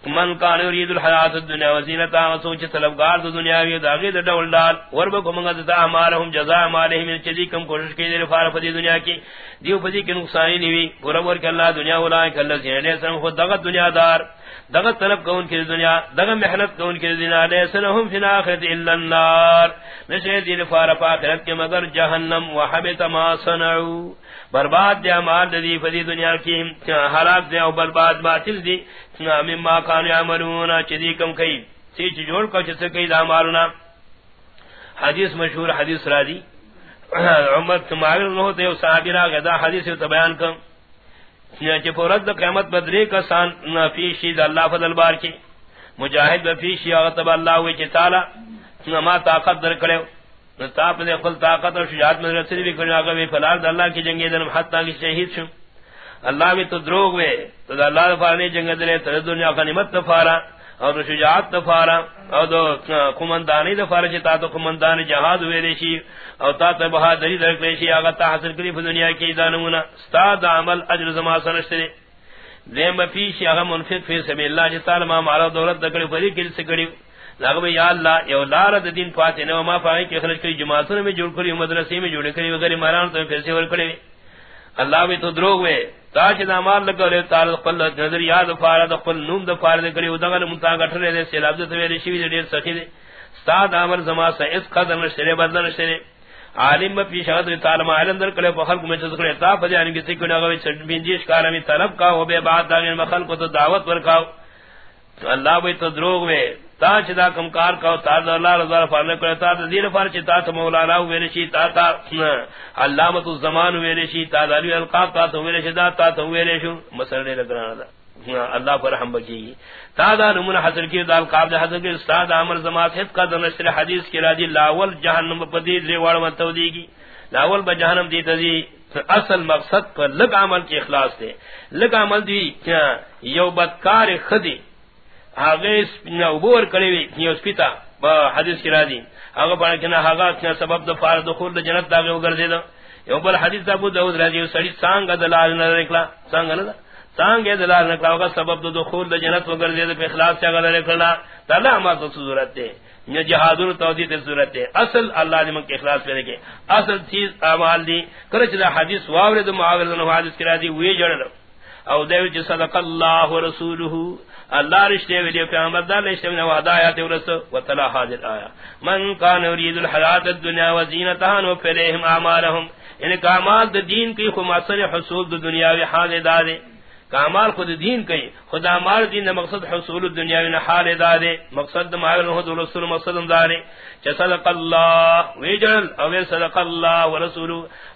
Speaker 1: من کان یرید الحیات الدنیا وزینتها سوچ طلبگار دو دنیا وی داغی د ڈول ڈال ور بو کوم گد تا ہمارہم جزاء مالہم چدی یعنی کم کوشش کی دے فار فدی دنیا کی۔ دیو فدی کے نقصان نہیں پورا ور کہ اللہ دنیا ولا کہ اللہ نے سن خود دغت دنیا دار۔ دغت طلب کون کی دنیا دغت محنت کون کی دنیا لے سنہم فی الاخرۃ الا النار. نشے دی فار پاخرت کے مگر جہنم وحبت ما صنعوا. برباد دیا مال دی فدی دنیا کی حالات دیا برباد باطل دی مما کان یعملون چدی کم کئی سیچ جوڑ کو چس کئی دا مالنا حدیث مشہور حدیث را دی عمر تماغل نہ ہوتے صحابی را گدا حدیث تو بیان کم چ پورت قیامت بدری کا سان فی شید اللہ فضل بار کی. مجاہد فی شی غتب اللہ و تعالی ما طاقت در کرے نتاپ نے خپل طاقت اور شجاعت میں رسل بھی کرنا کہ فلاں اللہ کی جنگ دن حتا کی شہید شو. اللہ بھی تو دروغ وے، تو اللہ دفار نے جنگ دلے، تو دنیا کا نعمت دفارا اور شجاعت دفارا اور دو کمندانی دفارا چتا تو کمندان جہاد ہوئے ریشی اور تا تو بہادری درک ریشی آگا تا حاصل کری دنیا کی دانونا استاد عمل اجر زما سنشترے دیم پیش آگا منفق فی سبیل اللہ چی جتا لما مارا دولت دکڑی فری کل سکڑی لگو یا اللہ، یو لار د دین پاتے نو، ما پای کہ خرج کری، جماعتوں میں جوڑ کری، مدرسے میں جوڑ کری، وغیرہ ماران تو پھر سے ور کڑے اللہ بھی تو دروغ وے تاج نامار لگو لے تعال خپل نظر یاد فارد خپل نوم د فارد کری، او دغه منتا گٹھرے دے، سیلاب دے ویری شی دے سخی دے۔ استاد عمل زما سے اس قدر نہ بدل شرے۔ عالم پی شہد تعالی ما علم در کلے بخل میں چز کرے تا فجان کی سکھ نہ گوی چھ بنجیش کار میں طلب کا ہو بے بعد داغ مخل کو تو دعوت ورکاو اللہ بھی تو دروغ وے تا چدا کم کار کا تا اللہ رضا فرنے کو تا دین فار چتا تو مولانا ویل شی تا تا علامت الزمان ویل شی تا علی القاب، تا تو ویل شدا تا تو ویل شو مسرے لگنا دا۔ اللہ پر ہم بکی تا دا نمون حضر کی دال قابل حضر کی استاد عمر زما سے کا نشر حدیث کی راجی لاول جہنم پدی دے واڑ متو دی گی۔ لاول ب جہنم دی تزی اصل مقصد پر لگ عمل کے اخلاص تھے لگ عمل دی، یو بدکار خدی۔ عبور کڑی وی پیتا حدیث کی راضی کنا کنا سبب فار دخول جنت اگر یو بل حدیث داود راضی سڑی سانگ دلال نہ نکلا سانگ نہ سانگ دلال نکلا سبب دخول جنت اگر اخلاص سے اگر نکلا تو ضرورت یہ جہاد و ضرورت ہے اصل اللہ نے من کے اخلاص پہ رکھے اصل چیز اعمال دی کرچ حدیث واورد معاوضہ حدیث کی راضی ہوئے جڑ او دیو جی صدق اللہ و اللہ رشتے ویدیو پیغمبر دا رشتے ویدیو وعدہ آیات ورس و تلا حاضر آیا۔ من کان ورید الحیات الدنیا و زینتان و فلیہم آمالہم یعنی کامال دا دین کی خماصر حصول دا دنیا و حال دادے کامال خود دین کی خدا مال دین مقصد حصول الدنیا و حال دادے مقصد معاول حد رسول مقصد دارے چا صدق اللہ ویجل او صدق اللہ و رسول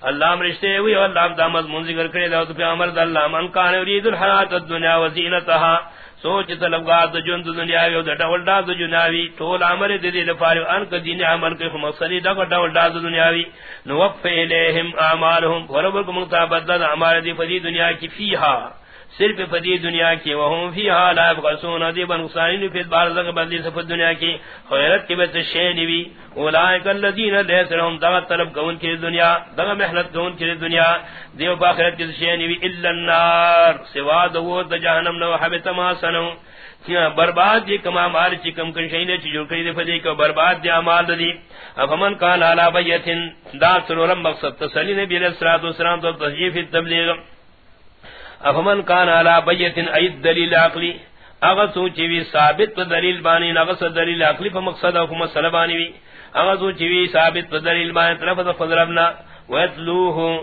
Speaker 1: اللہ مرشتے وی اللہ دا مضمون ذکر کرے دا پیغمبر دا اللہ، من کان ورید الحیات الدنیا و زینتها سوچ طلبگار دو جن دنیا وی دا ڈول دا دو جناوی طول عمر دی دی لفاری، ان کا دین عمل کے مقصدی دا ڈول دا دو دنیاوی نوف الیہم اعمالہم وربک مقتابت دا عمال دی فدی دنیا کی فیہا۔ صرف فدی دنیا کی وہم فی حال ابغسون دی بن حسین فی بار زگ بدلی صف دنیا کی خیرت کی بت شین وی اولئک الذین لیسرهم دغ طلب کون کی دنیا دغ محنت کون کی دنیا. دیو باخرت کی شین وی الا النار. سوا دو د جہنم نو حبت ما سنو. برباد دی کما مال چی کم کن شینے چی جو کری دی فدی کو برباد دی اعمال دی افمن کان علی بیتن دا سرورم مقصد. تسلی نبی علیہ الصلوۃ والسلام تو تسجیف التبلیغ. افمن کان علی بیتن اید دلیل عقلی اگر سوچی وی ثابت پر دلیل بانی نغس دلیل عقلی پر مقصد او مسئلہ بانی وی. اگر سوچی وی ثابت پر دلیل بانی، طرف فضربنا ویتلوه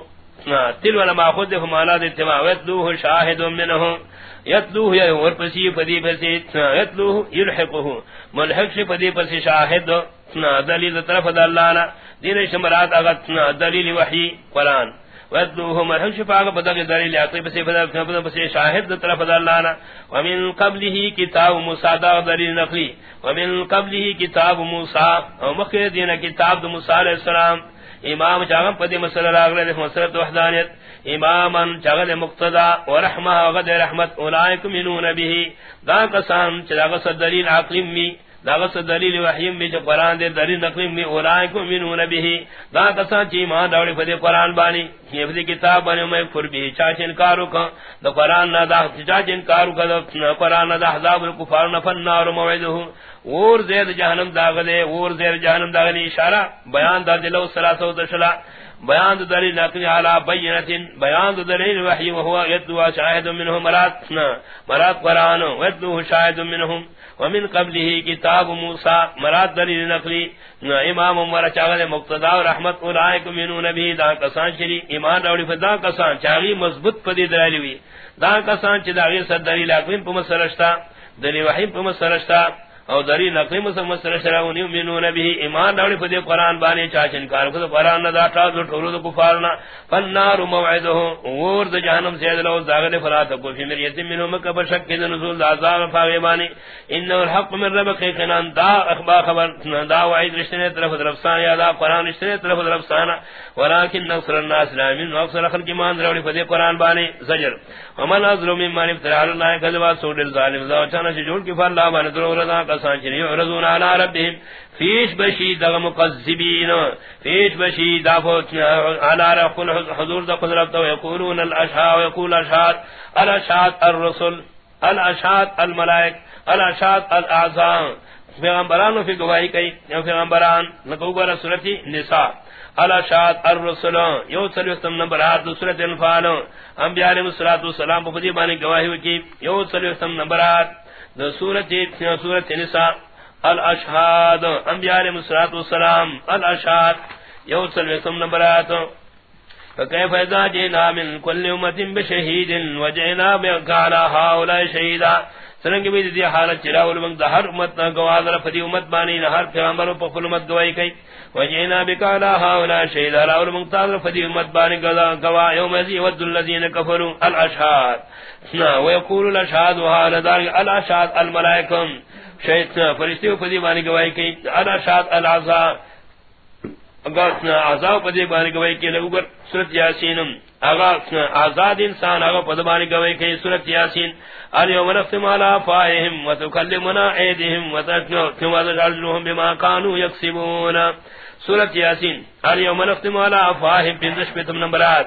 Speaker 1: تل ولا ماخذ هم على الاتباع ويتلوه شاهد منه يتلوه يا ور پسی پدی پسی يتلوه يلحقه ملحق سے پدی پسی شاهد دلیل طرف دا اللہ دین شمرات اگت دلیل وحی، قرآن. وَدُّوهُ مَرْحُمْ شِفَاقَ بَدَقِ دَلِيلِ عَقْلِ بَسِ فَدَقِ بَسِ شَاهِدْ طرف دَلَّانَا وَمِن قَبْلِهِ كِتَابُ مُوسَى دَغْ دَلِيلِ نَقْلِ وَمِن قَبْلِهِ كِتَابُ مُوسَى وَمَخِرِ دِينَ كِتَابُ مُوسَى علیہ السلام امام چاغم پدی مسئلہ راغلے مسئلہ وحدانیت اماما چاغل مقتدا ورحمہ وغد رحمت اولائک منون به دا قسم چاغ دلیل عقلی می داغس دلیل وحیم بھی جو قرآن دے دلیل نقلیم بھی اولائیں کو منون بھی دا کسان چی ایمان دوڑی فدی قرآن بانی۔ یہ فدی کتاب بانی میں کفر بھی چاچ انکارو کا دا قرآن نا دا چاچ انکارو کا دا قرآن نا دا حضاب الکفار نفن نار موعدہو۔ اور زیر جہنم داغ دے، اور زیر جہنم داغ دے۔ اشارہ، بیان دا دلو سلاسو دشلا۔ بیان دلیل نقلی علی بینت بیان دلیل وحی وهو یدوا شاہد منهم مرات مرات قرآن ویدوه شاہد منهم ومن قبله کتاب موسی، مراد دلیل نقلی امام عمر چاغل مقتدا و رحمت اولائک منون نبی، دا کسان شری ایمان راوی فدا کسان چاغی مضبوط پدی درالی وی. دا کسان چ داغی صد دلیل اقویم په مسرشتا دلیل وحی په مسرشتا او دری نقلی مسلم سر شراونی امینون به ایمان داولی فدی قرآن بانی چاچن کار کد قرآن ندا تازو ٹھولو دا کفارنا فالنار موعدہو وور دا جہنم سید لو زاغل فلاتا کو فی مریت منو مکہ بشک کد نزول دا عذاب فاغی بانی انہو الحق من رب خیقنان دا اخبا خبر دا وعید رشتنے طرف درفسان یا دا قرآن رشتنے طرف درفسان ولیکن نصر الناس لامن واقصر خلق ایمان داولی فدی قرآن بانی زجر ومن ازلو من مانی فترح اللہ کذبات سوڑ الظالم دا چانا چی جوڑ کفار اللہ بانی درو رضا کسان چنی یعرضون علی ربهم فیش بشی دغ مقذبین، فیش بشی دافو علی رقل حضور دا قدرت و یقولون الاشاء و یقول الاشاء الاشاء الرسل الاشاء الملائک الاشاء الاعظام۔ پیغمبرانو فی گواہی کئی، یو پیغمبران، نکو گورا سورتی نساء۔ الاشاء الرسل، یو سلوستم نمبر آت دو سورت انفال۔ انبیاء علیہ السلام پا فدی بانی گواہی وکی، یو سلوستم نمبر آت سورت سورت نساء الاشهاد انبیاء علیہ الصلوۃ والسلام الاشهاد یوصل وسم نبرات فكيف اذا جئنا من كل امه بشهيد وجئنا بك على هؤلاء شهيدا سرنگ بھی دی حالت چراول من ہر امت نہ گواہ فدی امت بانی نہ ہر پیغمبر پر کل امت گواہی کئی۔ وجینا بکالا ہاولا شہید۔ راول من تاغر فدی امت بانی گواہ یوم ذی ود الذین کفروا الاشهاد نا ويقول الاشهاد وهذا دار الاشهاد الملائکه شہید فرشتے فدی بانی گواہی کئی۔ الاشهاد العذاب۔ عذاب پدی بانی گواہی کی لوگر سورت یاسین اغا آزاد انسان اغا پدبانی گوئی گواہی سورت یاسین الیوم نختم على افواههم وتكلمنا ايديهم وتكلمنا ارجلهم بما كانوا يكسبون سورت یاسین اليوم نختم على فائہم بندش بتم نمبرات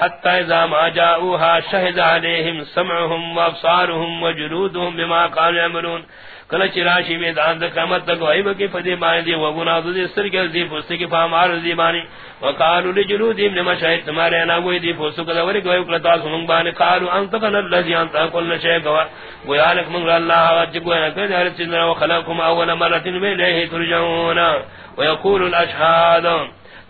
Speaker 1: حتی اذا ما جاؤوها شہد علیہم سمعهم وابصارهم وجلودهم بما قالوا عمرون کل چراشی میں دان قیامت تک وہی بکی فدی مانی دی وگنا دی سر کے دی پوستے کی فامار دی مانی وقالوا لجلودهم لما شهد تمہارے انا وہ دی پوسو کا وری گوی کلتا سنگ بانی قالوا انت کن الذي انت كل گوا گویا لك من اللہ وجھ گویا کہ ہر چیز وخلقكم اول مره من الیہ ترجعون. ويقول الاشهاد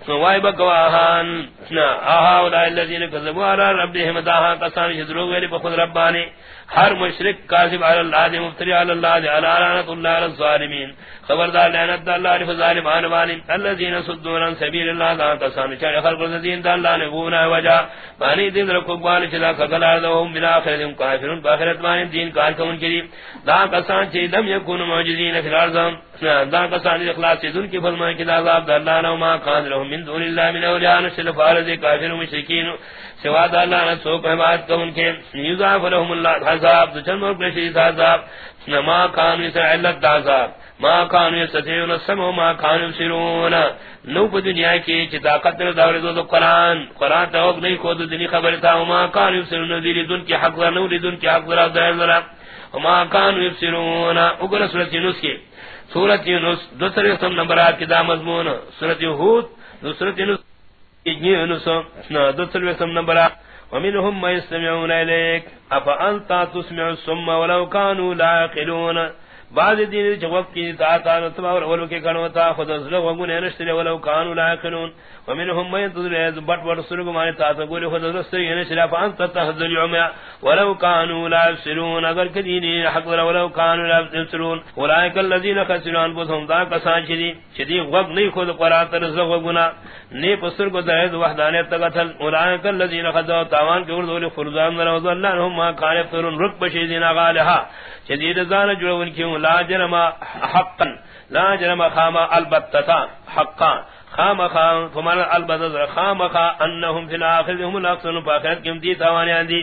Speaker 1: وای بکواهان اها اولای الذین کذبوا علی ربهم داها کسان یذرو ویلی بخود ربانی. ہر مشرک کاذب علی اللہ دی مفتری علی اللہ دی علی لعنت اللہ علی الظالمین۔ خبردار لعنت اللہ علی الظالمان وانی الذین صدون عن سبیل اللہ دا کسان چا خلق الذین اللہ نے گونا وجا بانی دین رکو بال چلا کلا لهم بلا اخرهم کافرون۔ باخرت وانی دین کار کون کی دا کسان چ لم یکون معجزین فی الارض۔ دا کسان اخلاص دن کی فرمائے کہ عذاب اللہ نہ ما کان لهم من دون اللہ من اولیاء نشل فارض کافر مشرکین۔ سوا اللہ نہ سو کہ بات کو ان کے یذاف لهم اللہ عذاب تو چن کے عذاب ما کان اس علت عذاب، ما کان یستیون سمو ما کان یسرون نو په دنیا کې چې طاقت دور دو قرآن قرآن ته او نہیں کو دنیا خبر تھا ما کان یسرون دی دن کی حق نو دن کی حق ذرا ذرا وما كانوا يفسرون اگر سورۃ یونس کی سورۃ یونس دوسرے سم نمبر نمبرات کی دا مضمون سورۃ یہود دوسرے یونس یونس دوسرے سم نمبرات ومنهم ما يستمعون إليك أفأنت تسمع السم ولو كانوا لا يقلون بعض دین جواب کی تا تا نتما ولو کے کنو تا خود از لو گنے نشتری یعنی ولو کانوا لا یقلون ومنهم من تذر از بٹ بٹ سرگ مانے تا تا گول خود رستری نے یعنی شرا فان تتحذ اليوم ولو كانوا لا يبصرون اگر کدی حق ولو كانوا لا يبصرون اولئک الذين خسروا انفسهم. ذا کسان چدی چدی وق نہیں خود قران تر زو گنا نے پسر کو دہد وحدانیت تگتل اولئک الذين خذوا تاوان کے اردو فرزان نہ اللہ ما كان يفترون ركب شيدنا غالها شدید زان جوڑون کیوں؟ لا جرم حقا لا جرم خاما البتتا حقا خام خام فمن البتتا خام خام انہم فی الاخر هم الاخسن فاخرت کم دی توانیان دی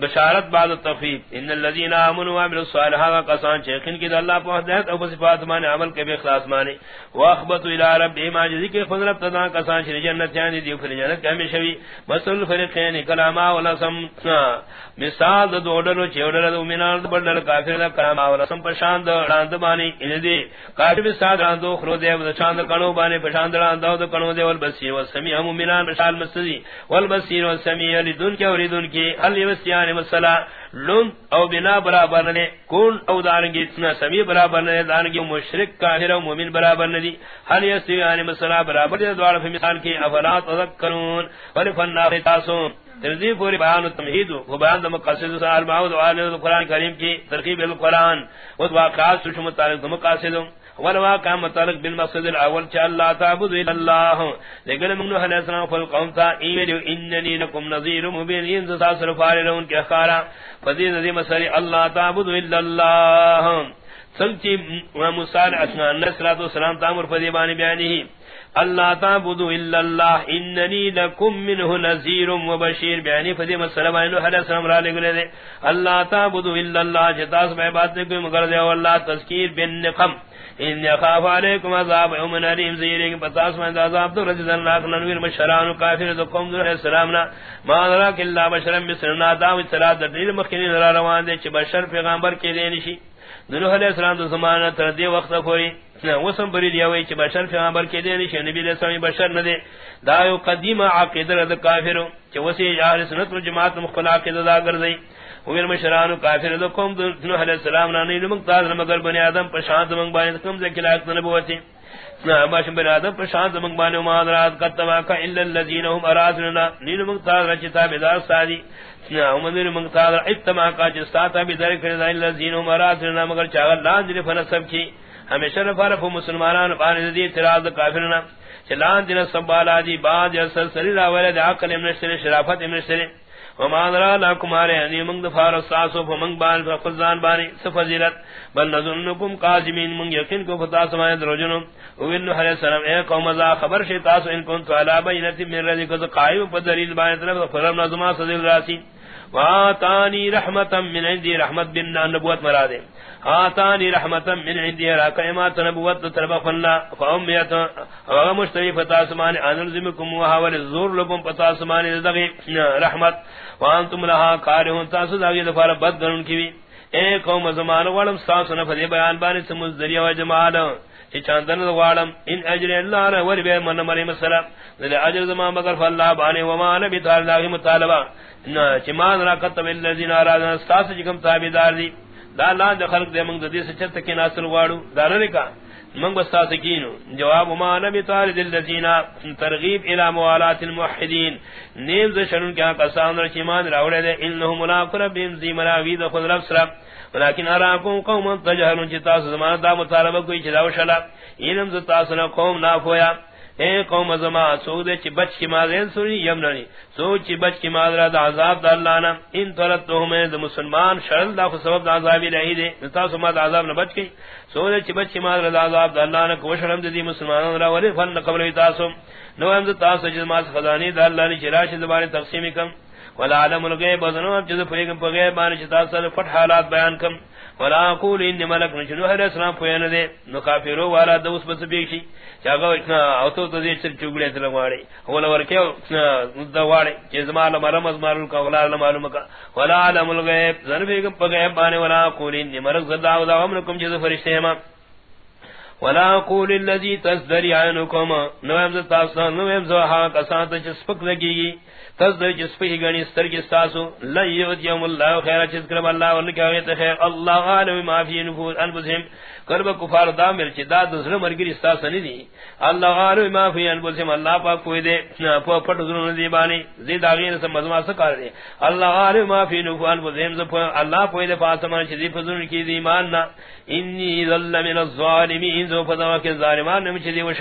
Speaker 1: بشارت بعد التوفیق ان الذين امنوا وعملوا الصالحات قسان چیکن کی اللہ پر ہدایت اور صفات مان عمل کے بے اخلاص مانے. واخبت الى رب ما جزی کے فضل ابتدا قسان چھ، جنت یعنی دی پھر جنت کہ ہمیشہ وی مسل فرقین کلاما ولا سم ہاں، مثال دو ڈر چھ ڈر دو مینار بڑل کافر دا کلاما ولا سم پرشان دو راند مانی ان دی. کافر بھی ساتھ راند دو، خرو دے چاند کنو بانے پرشان راند دو کنو دے ول بسی و سمیع مومنان مثال مسجد ول بصیر و سمیع لدن کے اور دن کی الیوسیان یعنی مسئلہ لن او بنا برابر نے کون او دارنگی اتنا سمی برابر نے دارنگی مشرک، کافر او مومن برابر نے ہل یسوی یعنی مسئلہ برابر دے، دوار فی مثال کی افلا تذکرون ولفنا خطاسون ترزی پوری بیان تمہید و بیان دا مقاصد سال معود و آلہ قرآن کریم کی ترقیب القرآن۔ و واقعات سوچ متعلق دا مقاصد۔ ولوا کا متعلق بالمقصد الاول چا اللہ تعبد الا اللہ لیکن من نوح علیہ السلام فالقوم تا ایمیلو اننی لکم نظیر مبین ان ذا فارلون کے خارا. فذی ذی مسری اللہ تعبد الا اللہ سلچی موسیٰ علیہ السلام تامر فذی بیانی ہی اللہ تعبد الا اللہ، اننی لکم منه نذیر و بشیر، بیانی فدی مسئلہ مسلم علیہ السلام را لے گلے اللہ تعبد الا اللہ، جتاس میں بات کوئی مگر دے اللہ تذکیر بن نقم۔ ان يخاف عليكم عذاب يوم اليم زيرين بتاس من عذاب تو رجل الله ننوير مشران كافر تو قوم ذو السلامنا ما ذراك الا بشر مثلنا داو ثلاث دلیل مخکین را روان دے چ بشر پیغمبر کے دین شی نوح علیہ السلام تو زمانہ تر دی وقت کوئی وسم بری دی وی چ بشر پیغمبر کے دین شی نبی علیہ السلام بشر نہ دے دا یو قدیم عقیدہ د کافر چ وسی اہل سنت و جماعت مخلا کے دا گردئی ویر مشران کافر دو قوم نوح علیہ السلام نانی نمک تاز مگر بنی آدم پر شانت منگ بانی کم سے کلاک نبوتی باش بنی آدم پر شان شانت منگ بانی ومادرات قد تواقع اللہ اللذین هم ارازلنا نین منگ تاز رچتا بیدار سادی امدن منگ تاز اتما کا جستاتا بیدار کردہ اللذین هم ارازلنا مگر چاگر لاندر فنسب کی ہمیشہ نفارف مسلمانان بانی دی اعتراض کافرنا چلان دن سبالا دی بعد یا سلسلی راولی عقل امنشتر شرافت امنشتر وما ذرا لكم اري ان من دفار الساسو فمن بان فقزان باني سفزيرت بل نظنكم قاجمين من يقين کو فتا سماء درجن وين عليه السلام، اے قوم ذا خبر شي ان كنت على بينه من رزق قائم بدريل بان طرف فرم نظم سدل راسي واتانی رحمتا من عندي رحمت بن نبوت مراد آتانی رحمتا من عندي راکیمات نبوت طرف فلا فامیت. وغا مشتری فتا سمان وحاول الزور لکم فتا سمان دغی رحمت. وانتم لها کارہون، تاسو داگی دفار بد گرن کیوی. اے قوم زمان والم ساسو نفذی بیان بانی سمزدری و جمال. چاندن دوالم، ان اجر اللہ رہ ولی بے من مریم السلام ذلی اجر زمان بگر فاللہ بانی وما نبی تار لاغی مطالبہ. چی مان را کتب اللذین ارادن استاس جکم تابیدار دی. دا اللہ خلق دے منگ دی سچت کی ناصر وارو. دارنے کا من بستا جواب ما نبی طارد اللذین ترغیب الى موالات الموحدین نیم زشنون کیا قسان رچ ایمان راولے دے. انہو ملاقر بیم زی مراوید خود رب سرم ولیکن اراکم قوم تجہرون چی تاس زمان دا مطالبہ کوئی چلاو شلا انم زتاسنا قوم نافویا. اے قوم زما سو دے چ بچ کی مازین سنی یمنی سو چ بچ کی مازرا دا عذاب دا اللہ نا۔ ان طرت تو میں مسلمان شرل دا سبب دا عذاب نہیں دے۔ تا سو ما دا عذاب نہ بچ گئی۔ سو دے چ بچ کی مازرا دا عذاب دا اللہ نا، کو شرم دے دی مسلمان را، ولی فن قبل تاسو۔ نو ہم دا تاسو جما خزانی دا اللہ نے چراش زبان تقسیم کم۔ ولا علم الغیب بزنو جز فیگم پگے بان چتا سر فٹ حالات بیان کم۔ ولا اقول ان ملک نشنو علیہ السلام پوین دے؟ نو کافرو والا دوس بس بیشی چاگو اتنا او تو تو دیچر چگڑے تل واڑی ولا ورکیو دا واڑی چ زمال مرمز مارل کا، ولا معلوم کا. ولا علم الغیب. زن بیگم پگے بان ولا اقول ان ملک. زدا و دا ہم جز فرشتے ما ولا اقول الذي تصدر عينكم نو ہم تاسو نو ہم زو ہا کسان تے سپک لگی تصدر جس پہ گنی ستر کی ساسو، لن یوتیم اللہ خیر، چیز کرم اللہ ورن کیا غیت خیر۔ اللہ عالم ما فی نفوذ انفسهم قرب کفار دا مرچ دا دوسرے مرگری ساس نہیں دی۔ اللہ عالم ما فی انفسهم اللہ پاک کوئی دے پو پھٹ ضرور دی بانی۔ زید اگین سے مزما سکار دے۔ اللہ عالم ما فی نفوذ انفسهم اللہ کوئی دے، فاطمہ چیز فزون کی دی ایمان نہ انی ذل من الظالمین ذو فضوا کے ظالمان نے مجھے دی وہ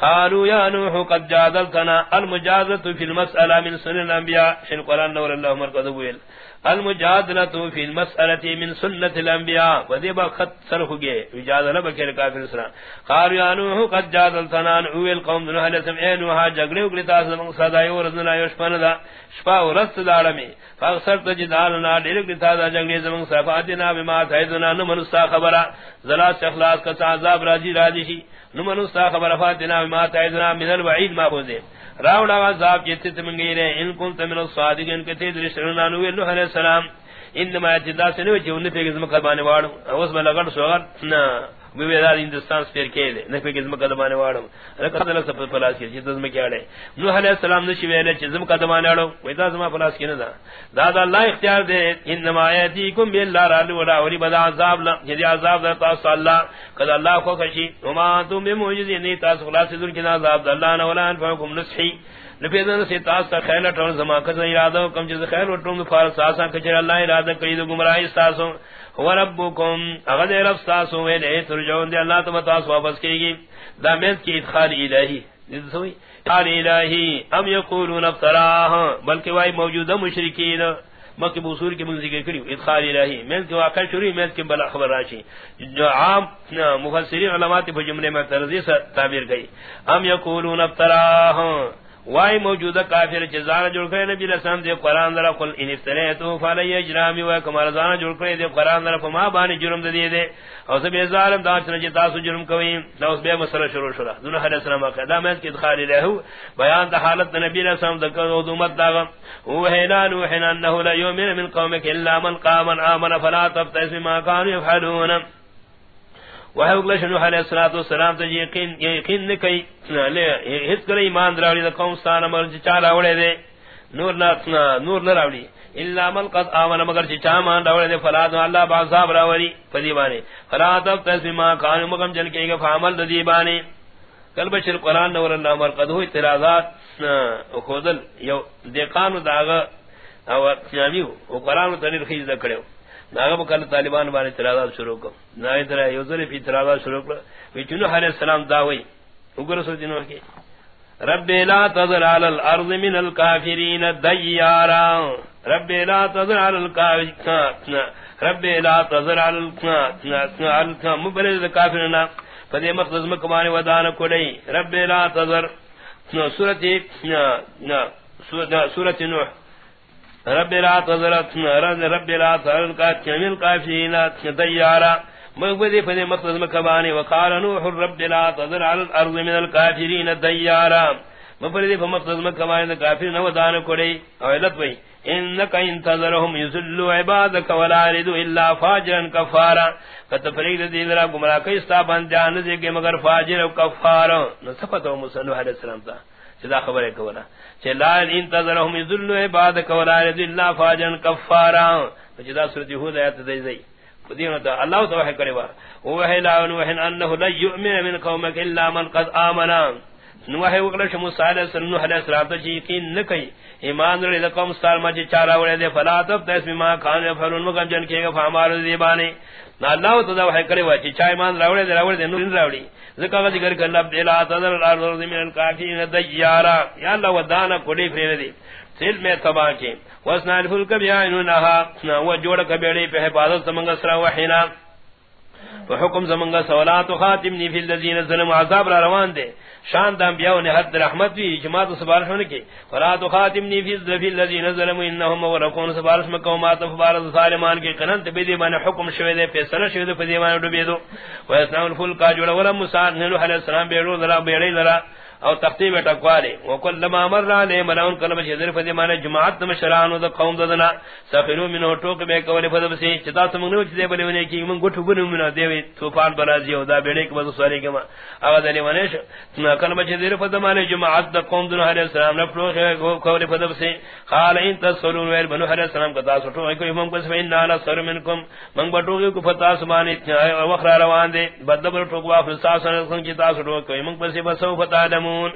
Speaker 1: قالوا يا نوح قد جادلتنا المجادلة في المسألة من سنن الأنبياء. شن قرآن نور الله مرقض بويل. المجادلة في المسألة من سنة الأنبياء. وذي خط سرخ گئے. مجادلة بكر كافر سرا. قالوا يا نوح، قد جادلتنا نوح القوم نوح لسم اے نوحا جگڑے اگلتا سلم صدای ورزنا يشپن دا. شپا ورست دارمی فاغسرت جدالنا دیرک لتا دا، جگڑے زمان صفاتنا بما تحیدنا نمنستا خبرا. زلات اخلاص کا عذاب راجی راجی شی. نمنو سا خبر فاتنا ما تعذنا من الوعید ما بوزے. راوڑا عذاب جتت من گئی رہے ان کنت من الصادقین کتے درشرنا نوی اللہ علیہ السلام، انما اتدا سے نوی جی چونی پہ گزم قربانے وارو اوز میں لگڑ سوگر۔ نا ویدار ہندوستان سپیر کے دے نہ کہ زم قدمانے واڑو رکھا دل سب پلاس کی جت زم کیا دے نوح علیہ السلام نے شویلے چ زم قدمانے واڑو ویدا زم پلاس کی نہ دادا اللہ اختیار دے انما یاتیکم بالله رال ولا ولی بدا عذاب لا جدی عذاب دا تا صلی اللہ قد اللہ کو کشی وما تم بمعجزین نہیں تا خلاص ذل کی عذاب اللہ نہ ولا انفعکم نصحی نفیدن سے تاس تا خیل ٹون زما کز ارادہ کم جز خیل ٹون فارس ساسا کچر اللہ ارادہ کئی گمراہی ساسو وربکم. اغد رب ساسو وے لے ترجون دے اللہ تم تاس واپس کی گی دا میت کی ادخال الہی. سوئی. ادخال الہی. ام یقولون افتراہ. بلکہ وائی موجودہ مشرکین. مکی بوصول کی من ذکر کری ادخال الہی. میت کی واقع شروع میت کی بلا خبر راشی. جو عام مفسرین علمات پر جملے میں ترزی سے تعبیر گئی. ام یقولون افتراہ. وائی موجودہ کافر جزان جوڑ کرے نبی رسام دے قرآن درہ قل ان افتریتو فالی اجرامی وائی کمال زانا جوڑ کرے دے قرآن درہ فما بانی جرم دے دے او سب ظالم دا چنہ جی تاسو جرم کوئی دا اس بے مسئلہ شروع شروع دونہ حدیث السلام آقا دا میں کی ادخالی بیان دا حالت نبی رسام دا قدومت دا غم اوہینا نوحنا انہو لا یومن من قومک الا من قامن آمن فلا تبتیس ما کانو یفحلون وہ اگلے شنو علیہ الصلوۃ والسلام تے یقین یقین نے کئی لے ہت کرے ایمان دراوی دا قوم سان مر چارا جی وڑے دے۔ نور نہ نور نہ راوی الا من قد امن مگر جی چا مان راوی دے، فلا اللہ با صاحب راوی پدی بانے فلا تب تسما کان مگم جن کے فعمل دی بانے کل بشر قران نور اللہ مر قد ہو اعتراضات خودل، یو دے قانون او یعنی او قران تنیر خیز دکڑو ناغب کل طالبان بان اعتراضات شروع کر نا ادھر یوزر فی اعتراضات شروع کر وی چنو علیہ السلام داوی اگر سو دینو کی رب لا تذر على الارض من الكافرين ديارا رب لا تذر على الكافرين رب لا تذر على الكافرين مبرز الكافرين فدی مقصد مکمانی ودان کڑی رب لا تذر سورت سورت نوح. رب لا تذرت رب لا تذر کا کامل کافین تیارا مغبدی فدی مقصد مکبانی وقال نوح رب لا تذر على الارض من الكافرين تیارا مفردی فمقصد مکبانی کافرین ودان کڑی اویلت وی انک انتظرهم یذلوا عبادك ولا يريد الا فاجرا كفارا فتفريد دی ذرا گمراہ کیستا بندیان دے مگر فاجر و کفار نو صفتو مسلم علیہ السلام تا۔ چدا خبر ہے کولا چلا انتظرهم يذل عباد کولا الا فاجن كفارا چدا سورۃ یہود ایت دے دی دینا اللہ تو وحی کرے وا وحی لا ونوحن انه لا يؤمن من قومك الا من قد آمنا نوحی وقل شمو صالح سنو علیہ السلام تا چی یقین نہ نکی ایمان رلی لقوم ستار مجی چارا وڑے دے فلا تب تیس بما کان فرون مکم جن کے گا فامار دیبانے نا اللہ تو دا وحی کرے وا چی چا ایمان راوڑے دے راوڑے دے نو نور راوڑی۔ ذکا غا کر لب دیلا تذر الارض من الکافین دیارا۔ یا اللہ ودانا کڑی فرین دی۔ سیل میں تباہ کی۔ وسنا الفلک بیانونها و جوڑ کبیڑی پہ حفاظت سمنگا سرا وحینا وحکم سمنگا سولات خاتمنی فی الذین ظلم عذاب را روان دے۔ شان دام بیاو نے حد رحمت بھی جماعت سبارش ہونے کی. ولات خاتمنی فی الذین ظلم انہم ورکون سبارش مقومات فبارد ظالمان کے قننت بیدی من حکم شوے دے فیصلہ شوے دے فدی من ڈوبے دو و ویسنا الفلک جوڑ ولم موسی نلو علیہ السلام بیڑو ذرا بیڑی ذرا او تختی میں ٹکوالے وکل لما مرنا نے ملون کلم شذر فدی مانے جماعت میں شران و قوم دنا سفرو من ٹوک بے کول فدب سے چتا سمنو چے بلے ونے کی من گٹھ بن من دیوی طوفان برازی او دا بیڑے کے بس سوری کما اوا دلی ونش کلم شذر فد مانے جماعت قوم دنا علیہ السلام نے ٹوک کول فدب سے۔ قال ان تسلون ویل بنو علیہ السلام کا تاسو ٹوک کوئی من کو سین نالا سر منکم۔ من بٹو کو فتا سبانی وخرا روان دے۔ بدبر ٹوک وا فسا سن کی تاسو ٹوک کوئی من کو بسو فتا دم تعلمون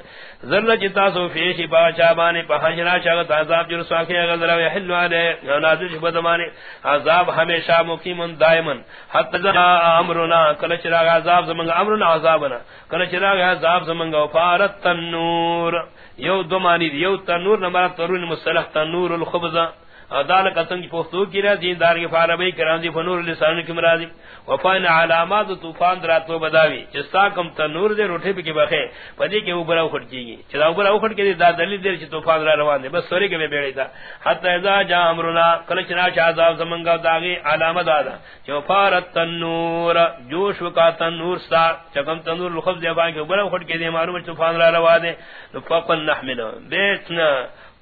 Speaker 1: ذل جتا سو فیش با چابانی پہنجنا چاغت عذاب جو ساکے غزر و یحل علی نازل شبدمانی عذاب ہمیشہ مقیم دائما۔ حتی ذا امرنا، کل چراغ عذاب زمنگ امرنا عذابنا۔ کل چراغ عذاب زمنگ فارت تنور. یو دو مانی یو تنور نمبر ترون مصلح تنور الخبزہ ادال قسم کی پختو کی رضی دار کے فاربی کرام دی فنور لسان کی مرادی. وفان علامات طوفان درات تو بداوی. جستا کم تنور دے روٹے پہ کی بخے. پدی کے اوپر اکھٹ کی گی. چلا اوپر اکھٹ کے دا دلیل دے چ طوفان را روان دے. بس سوری کے بیڑی تھا حتا اذا جا امرنا کل چنا چا عذاب زمنگا داغی علامت دادا جو فارت تنور جوش کا تنور سا چکم تنور لخذ دے با کے اوپر اکھٹ کے دے، معلوم طوفان را روان دے. فقن نحمل بیتنا.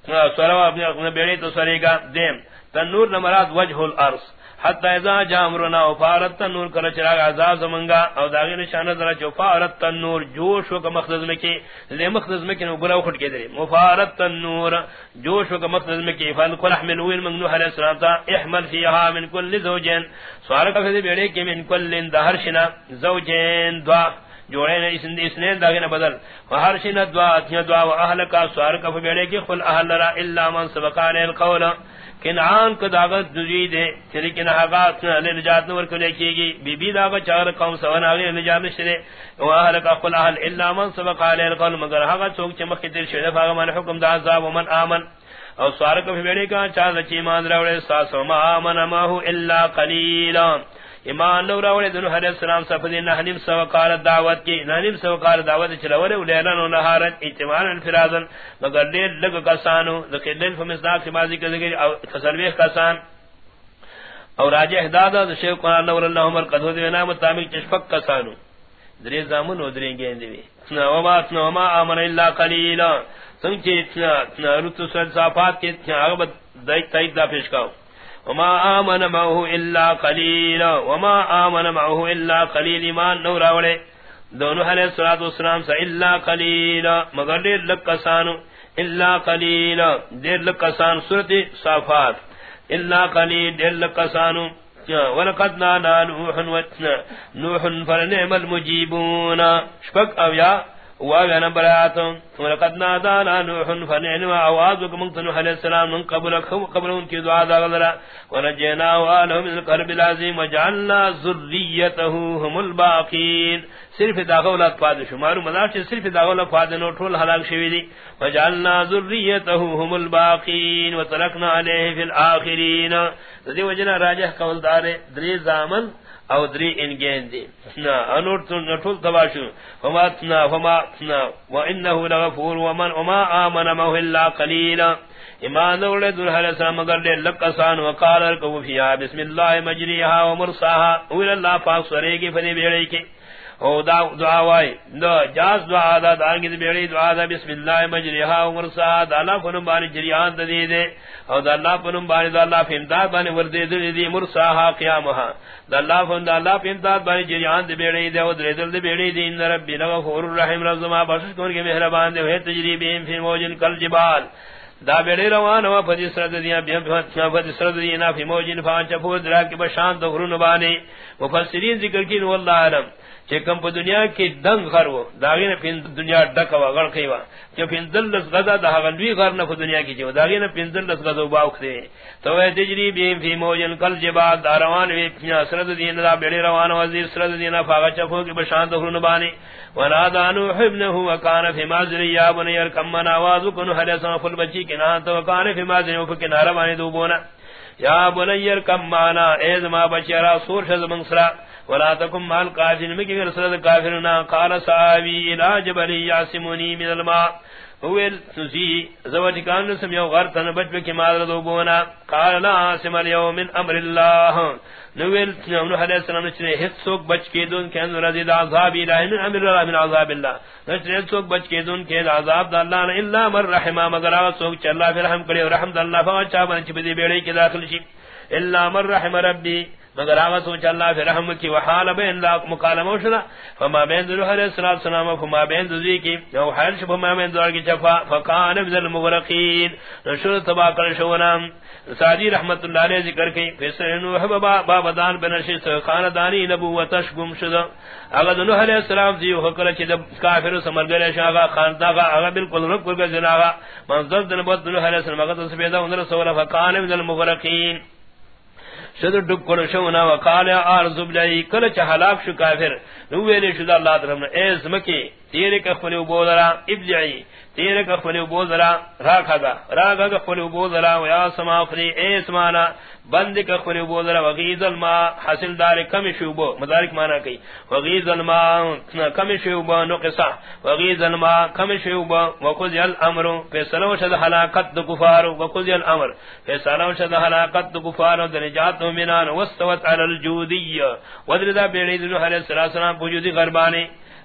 Speaker 1: سورا اپنے اپنے بیڑی تو سرے گا، دیم۔ تنور نمرات وجہ الارض۔ حتی اذا جا امرنا وفارت تنور کر چراغ عذاب زمنگا، او داغی نشانہ ذرا چو فارت تنور جوش وکا مخدز مکی، لے مخدز مکی نو بلا اخٹ کے دری مفارت تنور جوش وکا مخدز مکی فان کل احمل ویل منگنو علیہ السلام تا، احمل فیہا من کل زوجین۔ سوارکا فیدی بیڑی کی من کل دہرشنا زوجین دعا جوڑے نے اس نے اس نے داغے نہ بدل۔ ہر شی نہ دعا اتیا دعا و اہل کا سوار کا بیڑے کی خل اہل را الا من سبق علی القول کنعان کو داغت دجی دے، چلی کہ نہ حقات علی نجات نور کو لے کی گی۔ بی بی داغ چار قوم سونا علی نجات شرے و اہل کا خل اہل الا من سبق علی القول، مگر ہا چوک چمک تیر شرے فاغ من حکم دا عذاب ومن امن او سوار کا بیڑے کا چار چی مان راوڑے، ساس و ما امن ما هو الا قليلا ایمان نو راوڑے دنو حضرت السلام صفدی نحنیم سوکار دعوت کی نحنیم سوکار دعوت چلوڑے ولیلن و نحارت اعتمانا انفرادن مگر دیر لگ کسانو ذکر دل فمصداق سے ماضی کر ذکر تسلویخ کسان۔ اور راجع احدادا دو شیخ قرآن نور اللہ عمر قدو دیونا مطابق چشفق کسانو۔ دری زامن و دری گین دیوی وما، اتنا وما آمن اللہ قلیلا۔ سنچے اتنا اتنا رتو سر صفات کے اغبت دائک تائید دا پیش کاؤ۔ وما آمن معه إلا قليل وما آمن معه إلا قليل ایمان نو راولے۔ دونوں علیہ الصلوۃ والسلام سے الا قلیل مگر دیر لکسان الا قلیل دیر لکسان سورۃ صافات۔ الا قلیل دیر لکسان ولقد نادى نوح نوح فلنعم المجيبون۔ شفق او یا ولقد نادانا نوح فنعم من عليه السلام من قبل قبل ان کی دعا دا غلا ونجينا واله من الكرب العظيم وجعلنا ذريته هم الباقين. صرف داغولات فاد شمار مدار صرف داغولات فاد نو ٹول ہلاک شوی دی. وجعلنا ذريته هم الباقين وتركنا عليه في الاخرين وجنا راجہ قول دار دری زامن او دری انگین دی. نا انور تن نٹول تباشو. وما تنا وما تنا وانه لغفور ومن وما آمن موہ اللہ قلیلا ایمان دولے دور حل السلام، مگر لے لکسان وقال ارکو فیا بسم اللہ مجریہا ومرساہا اول اللہ پاک سرے کی فنی بیڑے کی. او دا دعا وای دو جاز دعا دا دانگی دی بیڑی دعا دا، بسم اللہ مجریہا و مرسا دا اللہ پنم بانی جریان دا دی دے. او دا اللہ پنم بانی، دا اللہ فیمداد بانی وردی دل دی دی مرساہا قیامہا. دا اللہ پنم دا اللہ فیمداد بانی جریان دی بیڑی دے، او دردل دی بیڑی دی، ان ربی لغفور الرحیم رضما بخشش کن کے مہربان دے وی تجریبیم فی موجن کل جبال. دا بیڑی روان و پدی سرد دیا پدی سرد دینا فی موجین فان چپور درا کی بشان دخرون بانی. مفسرین ذکر کی، نو اللہ علم چکم پا دنیا کی دنگ غر و داغین پین دنیا ڈکا و، غر خیوا چا پین دل لس غزا دا غلوی غر نفو دنیا کی چا داغین پین دل لس غزا و باوک دے. تو اے تجری بیم فی موجن کل جبال، دا روان وی پین سرد دین، دا بیڑی روان و زیر سرد دین فاغا چپو کی بشان دخلون بانی. ونادا نوح ابنه وكان في مازر يا بني يركم من آواز كن هل سن فل بچی کنا تو کان في مازر وفكنا ربانی دوبونا. یا بني يركم معنا اذ ما بشرا سور شز منصرا ولا تكن مال قافل مکی رسول کافرنا قال صحابي الى جبل يعصمني من الماء. اویل سوسی زوج کان سم یو غر تن بچ کی مال دو بونا. قال لا عاصم اليوم من امر الله نویل نو علیہ السلام نے ہت سوک بچ کے دون کے اندر رضی عذاب الہ، من امر الله من عذاب الله نچ سوک بچ کے دون کے عذاب اللہ نے الا مر رحم مگر سوک چلا پھر رحم کرے رحم اللہ فچا بن چھ دی بیڑی کے داخل شی. الا مر رحم ربی. مگر آغا سوچ اللہ فی رحم کی وحال بین لا مکالمہ شنا فما بین ذو علیہ السلام فما بین ذو کی او حال شب فما بین ذو کی چفا فکان من المغرقین۔ نشر تبا کر شونا سادی رحمت اللہ علیہ ذکر کی فسر نوح بابا بابدان بنشی خاندانی نبوتش گم شد اگر نوح علیہ السلام دی حکر چ کافر سمر گئے شاغا خاندان کا اگر بالکل رب کر جناغا منظر نبوت نوح علیہ السلام کا تسبیح دا انر سورہ فکان من المغرقین۔ شد ڈب کڑ شونا وقال ارزب بلی کل چ ہلاک شو کافر، نو ویلی شد اللہ تعالی اے زمکی تیرے کفلی بولرا ابجعی تیرے کفلی بولرا راکھا دا راکھا کا کفلی بولرا ویا سما فری اے سمانا، بند کا خری بوزرا وغیز الماء، حاصل دار کم شوبو مدارک مانا کئی وغیز الماء کم شوبو نقصا وغیز الماء، کم شوبو وقضی الامر فیصلو شد حلاقت دو کفار وقضی الامر فیصلو شد حلاقت دو کفار درجات منان، وستوت علی الجودی ودردا بیڑی دنو حلی السلام پوجودی غربانی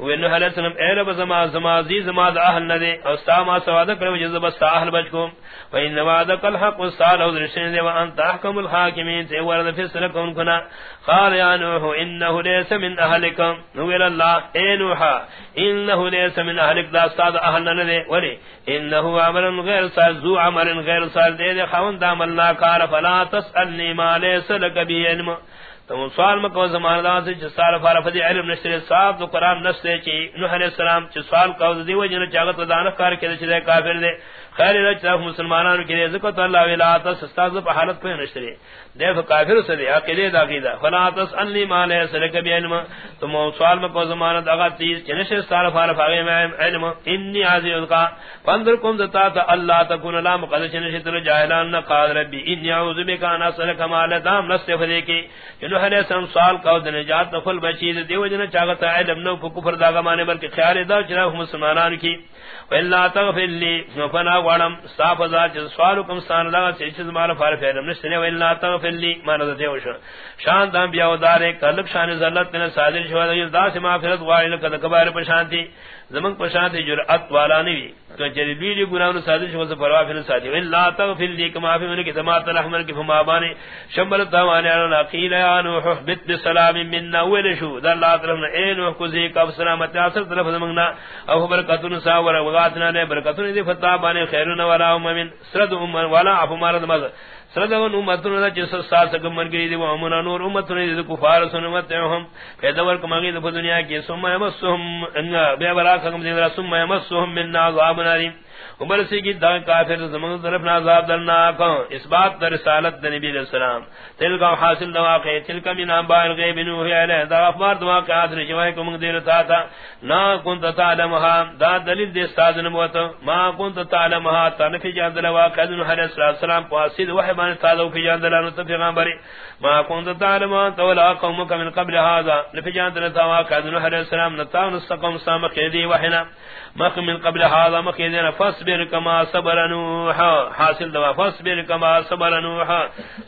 Speaker 1: وینو علیہ زما زی زما دا اہل ندے او ستا ما کرو جزب ستا اہل بچکو وین وعدک الحق او درشن دے وانت احکم الحاکمین، تے ورد قال یا نوح من نویل اللہ، اے من دا ستا دا اہل ندے ولی عمل غیر صالح عمل غیر دے دے دا کار فلا تسألنی ما ليس بی علم. تو سوال مکو زمان دا سے جسال فارف دی علم نشتر صاحب تو قرآن نشتے چی نوح علیہ السلام چی سوال کاؤ دی وجہ چاگت ودانہ کار کے دے چی دے کافر دے خیر رچ طرف مسلمانانو کی رزق تو اللہ ولا تستاز په حالت په نشری دے کافر سے دے عقیدہ دا عقیدہ۔ فلا تسنی ما لے سلک بی علم۔ تم سوال میں کو زمانہ دا تیز چنش استار فار فاگے میں علم۔ انی عزیز کا فندر کم دتا تا اللہ تکون لا مقدس چنش تر جاہلان نہ قال ربی انی اعوذ بک ان اسلک ما دام نس فدے کی۔ جنو علیہ السلام سوال کا دن نجات فل بچی دیو جن چاغت علم نو کفر دا مانے بلکہ خیال دا چنا مسلمانان کی۔ ولا تغفر لي۔ فنا غړم صاف ذات سوال کوم ستان دا چې چې زماره فار فعلم نشته ولا تغفر لي، ما نه ته وشو شان دام بیا ودارې کلک شان زلت نه صادر شو دا چې معافرت غواړي کله کبار په شانتي زمن پشانت جرأت والا نہیں تو جری بیڑی گناہ سازش و پروا پھر ساتھی الا تغفر لی کما فی من کی تمات الاحمر کی فما بانی شمل تاوان علی قیل یا نوح بت بسلام من اول شو ذا اللہ طرف اے نوح، کو ذی کا سلامت اثر طرف زمنا او برکتن ساور وغاتنا نے برکتن دی فتا بانی خیرن ولا امم سرد امم ولا عفو مرد مز سردون امتون دا جس ساس گمن گئی دی و امنا نور امتون دی کفار سنمت ہم پیدا ورک مغید په دنیا کی ثم یمسهم ان بیا برا کم دی ثم یمسهم من عذاب نارین عمر کی دا کافر زمان طرف نہ عذاب درنا اس بات در رسالت نبی علیہ السلام تل کا حاصل دوا کہ تل کا من انباء الغیب نو ہے علیہ دا اخبار دوا کہ حاضر جوائے کو منگ دیر تھا تھا نا کنت تعلمها دا دلیل دے استاد ما کنت تعلمها تنفی جان دلوا کہ نو علیہ السلام پاسید وحب وحی بان تعالی فی جان دلانو پیغمبر ما کنت تعلمها تولا قومك من قبل هذا. نفی جان دلوا کہ نو علیہ السلام نتاون استقم سامخ دی وحنا مخ من قبل هذا مخ دینا فاصبر کما صبر نوح. حاصل دوا فاصبر کما صبر نوح.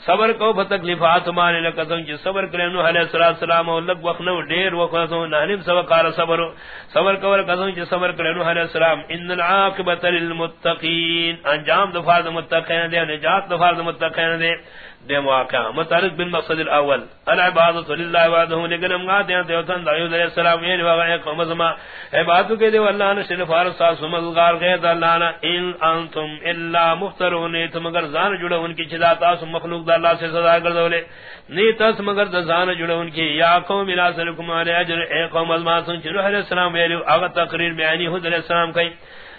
Speaker 1: صبر کو فتکلیفات مانے لکتن چی صبر کرے نوح علیہ السلام و لگ وقت نو دیر وقت نو نحنم سوا کار صبر صبر کو لکتن چی صبر کرے نوح علیہ السلام. ان العاقبت للمتقین. انجام دفار دا متقین دے نجات دفار دا متقین دے دے مواقع متعلق بالمقصد الاول۔ العبادت للہ وعدہم لیکن ہم گاتے ہیں؟ تیوتن دعیود علیہ السلام یعنی وغا قوم زمان۔ عبادتو کے دے واللہ نشن فارس ساس مددگار غیر اللہ نا ان انتم الا مفترون تم اگر زان جڑا ان کی چدا تاس مخلوق دا اللہ سے صدا کر دولے۔ نی تاس مگر دا زان جڑا ان کی۔ یا قوم الہ سلکم علی اجر، اے قوم ازمان، سن چنو علیہ السلام ویلو آغا تقریر بیانی یعنی حد علیہ السلام کئی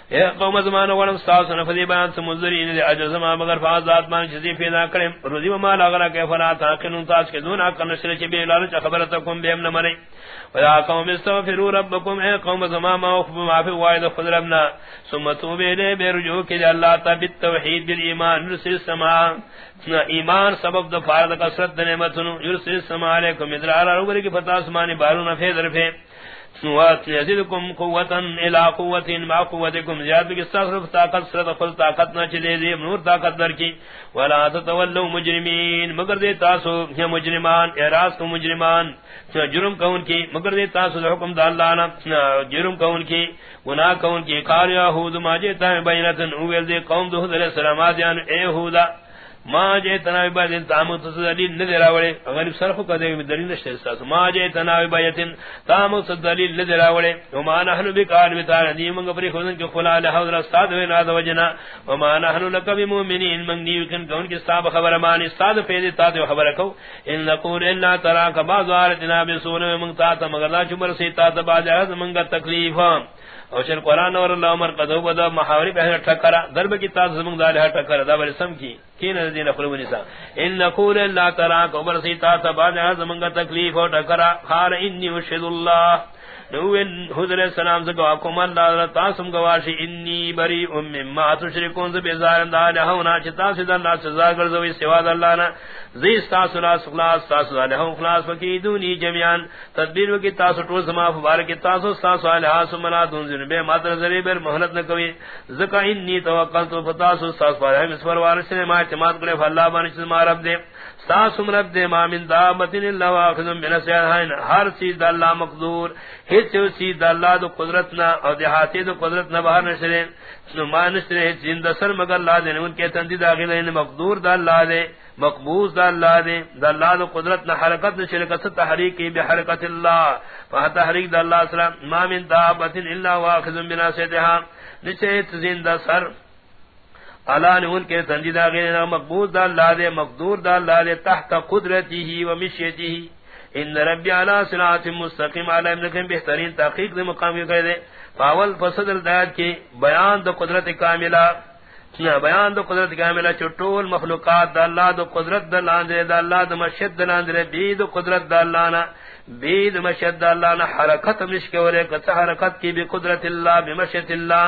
Speaker 1: اے قوم زمان ولم استاس نفذی بیان سمزرین دے اجر زمان مگر فاز ذات مان چیزی پیدا کریں رضی و مال اغلا کہ فلا تاقنون تاس کے دون آکر نشر چی بے لالچ خبرتکم بیم نمریں ويا قوم استغفروا ربكم اي قوم زمان ما اخب ما في وايد خضربنا ثم توبوا اليه برجوك الى الله بالتوحيد بالايمان رسل السماء۔ ایمان سبب دو فارد کسرت نعمتنو، یرسل السماء علیکم۔ ادرار روبری کی فتح اسمانی بارون فیدر فی زیاد طاقت طاقت نہ چلے دی نور طاقت در کی. مگر دے تاسو یا مجرمان اعراض کو مجرمان. جرم کون کی؟ مگر دے تاسو حکم دا اللہ جرم کون کی؟ گناہ کون کی؟ قال یہود ما جئتا بینتن دے قوم دو حضر السلام اے ہودا ما جے تناوی با بایتن تامت دلیل ندر آوڑے غریب صرف کا دے دلیل نشتے استاس ما جے تناوی بایتن تامت دلیل ندر آوڑے وما نحنو بکار بتار دی منگ پری خودن کی خلا لحضر استاد وینا دو وجنا وما نحنو لکا بمومنین منگ نیو کن کون کی استاب خبر مانی استاد پیدی تاتو خبر کو. ان نقول انا تراک. بعض آرتنا بسونے منگ تاتا مگر لا چمر سی تاتا بعض آرت منگ تکلیف او چن قران اور اللہ عمر قدو بدا محاوری پہ ٹھکرا درب کی تاز زمون دار ہا ٹھکرا، دا بل سم کی؟ کین الذین خلو نساء ان نقول لا ترا کو بر سی تا تبا زمون تکلیف او ٹھکرا خار انی وشد اللہ۔ نوین حضر السلام سے گواہ کم اللہ تاسم گواشی انی بری ام ما تشرکون سے بیزار اندار ہونا چتا سے اللہ سزا گرزوی سواد اللہ نا زیس تاسو لا سخلاص تاسو علیہم خلاص فکیدونی جمعیان تدبیر وکی تاسو ٹول سما فبارک تاسو تاسو علیہ سمنا دون دونزن بے ماتر ذری بر محلت نکوی زکا انی توقلتو فتاسو تاسو علیہ مسفر وارسنے ما اعتماد کرے فاللہ بانچ مارب دے تاسو مرد دے ما من دابتن اللہ واخذن بنسیان ہر چیز اللہ مقدور ہیچ چیز اللہ دو قدرتنا اور دیہاتی دو قدرتنا باہر نشرے ما نشرے زندہ سر مگر اللہ دے ان کے تندی داخل ہے مقدور دا اللہ دے، مقبوض دا اللہ دے، دا اللہ دو قدرت نہ حرکت نہ شرک ست تحریک بی حرکت اللہ فہ تحریک دا اللہ سلام ما من دابت الا واخذ بنا سیدھا نچے زندہ سر، اللہ نے ان کے تندی تنجیدہ غیر مقبوض دا اللہ دے، مقدور دا اللہ دے، تحت قدرتی ہی و مشیتی ہی۔ ان ربی علی صراط مستقیم علی ابن بہترین تحقیق دے مقام کے دے فاول فصدر دایات کی بیان دو قدرت کاملہ بیان دو قدرت کاملہ چٹول مخلوقات دا اللہ دو قدرت دا اللہ لاندرے دا اللہ دو مشد دا اللہ لاندرے بید قدرت دا اللہ نا بید مشد دا اللہ نا حرکت مشکے ورے کتا حرکت کی بی قدرت اللہ بمشد اللہ۔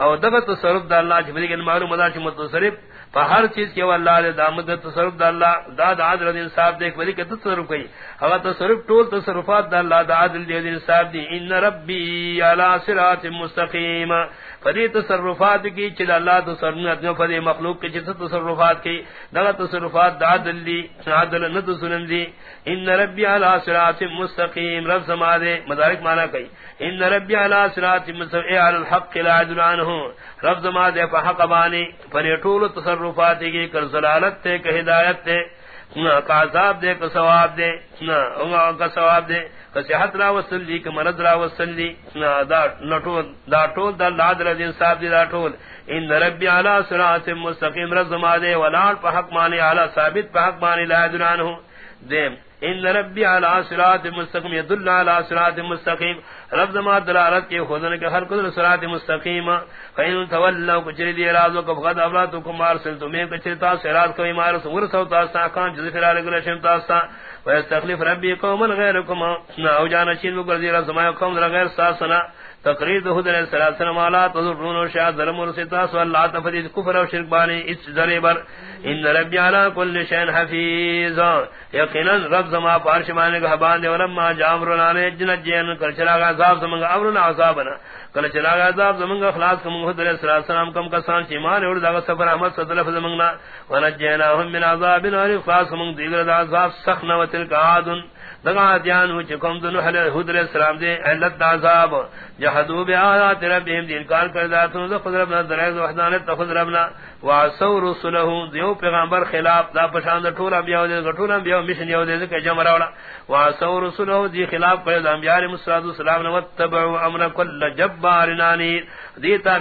Speaker 1: او دغه تصرف د الله چې بلګن معلومه ده چې متصرف په هر چیز کے اللہ له دامد تصرف دا اللہ، دا دا عدل عادل انصاف دې کوي کہ تصرف کئی؟ هغه تصرف، ٹول تصرفات د الله د عادل دې انصاف دي ان ربی علی صراط مستقيم فدی تصرفات کی چل اللہ تصرفات جو فدی مخلوق کی چل تصرفات کی دغه تصرفات د عادل دی عادل نہ تو سنن دی۔ ان ربی علی صراط مستقیم، رب سما دے، مدارک معنی کئی۔ ان ربی علی صراط مستقیم علی الحق لا عدل عنه رب سما دے فحق بانی فنی طول تصرفات کی، کر ضلالت تے، کہ ہدایت تے۔ کا عذاب دے، کا ثواب دے، نہ کا ثواب دے، کا صحت را وصل دی کہ مرض را وصل دی دا نٹو دا ٹول دا لاد رضی انصاف دی دا ٹول ان ربی اعلی صراط مستقیم رزما دے ولال پہ حق مانی اعلی ثابت پہ حق مانی لا عدل ہوں دیم ان ربی علی صراط مستقیم یدل علی صراط مستقیم. رب ما دلالت کے خودن کے ہر قدر صراط مستقیم. فین تولوا کچری دی راز کو فقد اولاتکم مارسل تمہیں کچری کچرتا صراط کو مارس ورثو تا سا کان جز فر علی گلشم تا سا ربی قوم قوما غيركم او جانا شين دی رب زما قوم غير ساسنا تقریر دو حضر صلی اللہ علیہ وسلم آلا تضرون و شاہ ظلم و رسیتا سو اللہ تفدید کفر و شرک بانی، اس ذریع بر، ان ربی علا کل شین حفیظ. یقینا رب زما پارش مانے کا حبان دے، ولما جامرنا نے جنت جین کر چلا گا، عذاب زمانگا امرنا عذابنا. کل چلا گا، عذاب زمانگا خلاص کم حضر صلی اللہ علیہ وسلم کم کسان، چی مانے اور داغ سفر احمد صلی اللہ علیہ وسلم ونجیناهم من عذاب نار خلاص کم دیگر عذاب سخنا و تلک عادن. دغا دیان ہو چکم حل حضر السلام دے علت عذاب جہدو آیات انکار خود ربنا درائز وحدانت دا خود ربنا وعصو رسولہو دیو خلاف دا پشاند طول انبیاء دے انبیاء مشن یو دے جمع وعصو رسولہو دی خلاف کرد انبیاء السلام واتبعو امر کل دیتا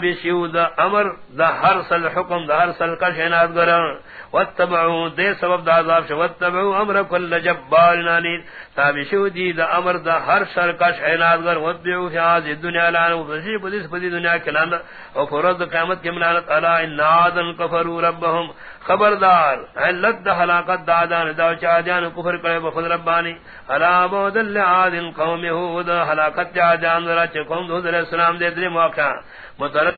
Speaker 1: دا امر دا ہر سل حکم دا ہر سل کشنات گرن واتبعو دے سبب دا عذاب شو. واتبعو امر کل جبار نانیر تابی شو دی دا امر دا ہر سل کشنات گرن واتبعو فی آزی دنیا لعنہ. وفشی پدیس پدی دنیا کلان او فرد قیامت کی ملانت علا ان آدن کفروا ربهم. خبردار. علت دا حلاقت دا آدان. دا چادیان کفر کرے بخد ربانی. علا بودل لعادن قوم ہود حلاقت دا آدان دا چکم. دو در اسلام دے دلی موقع مطلق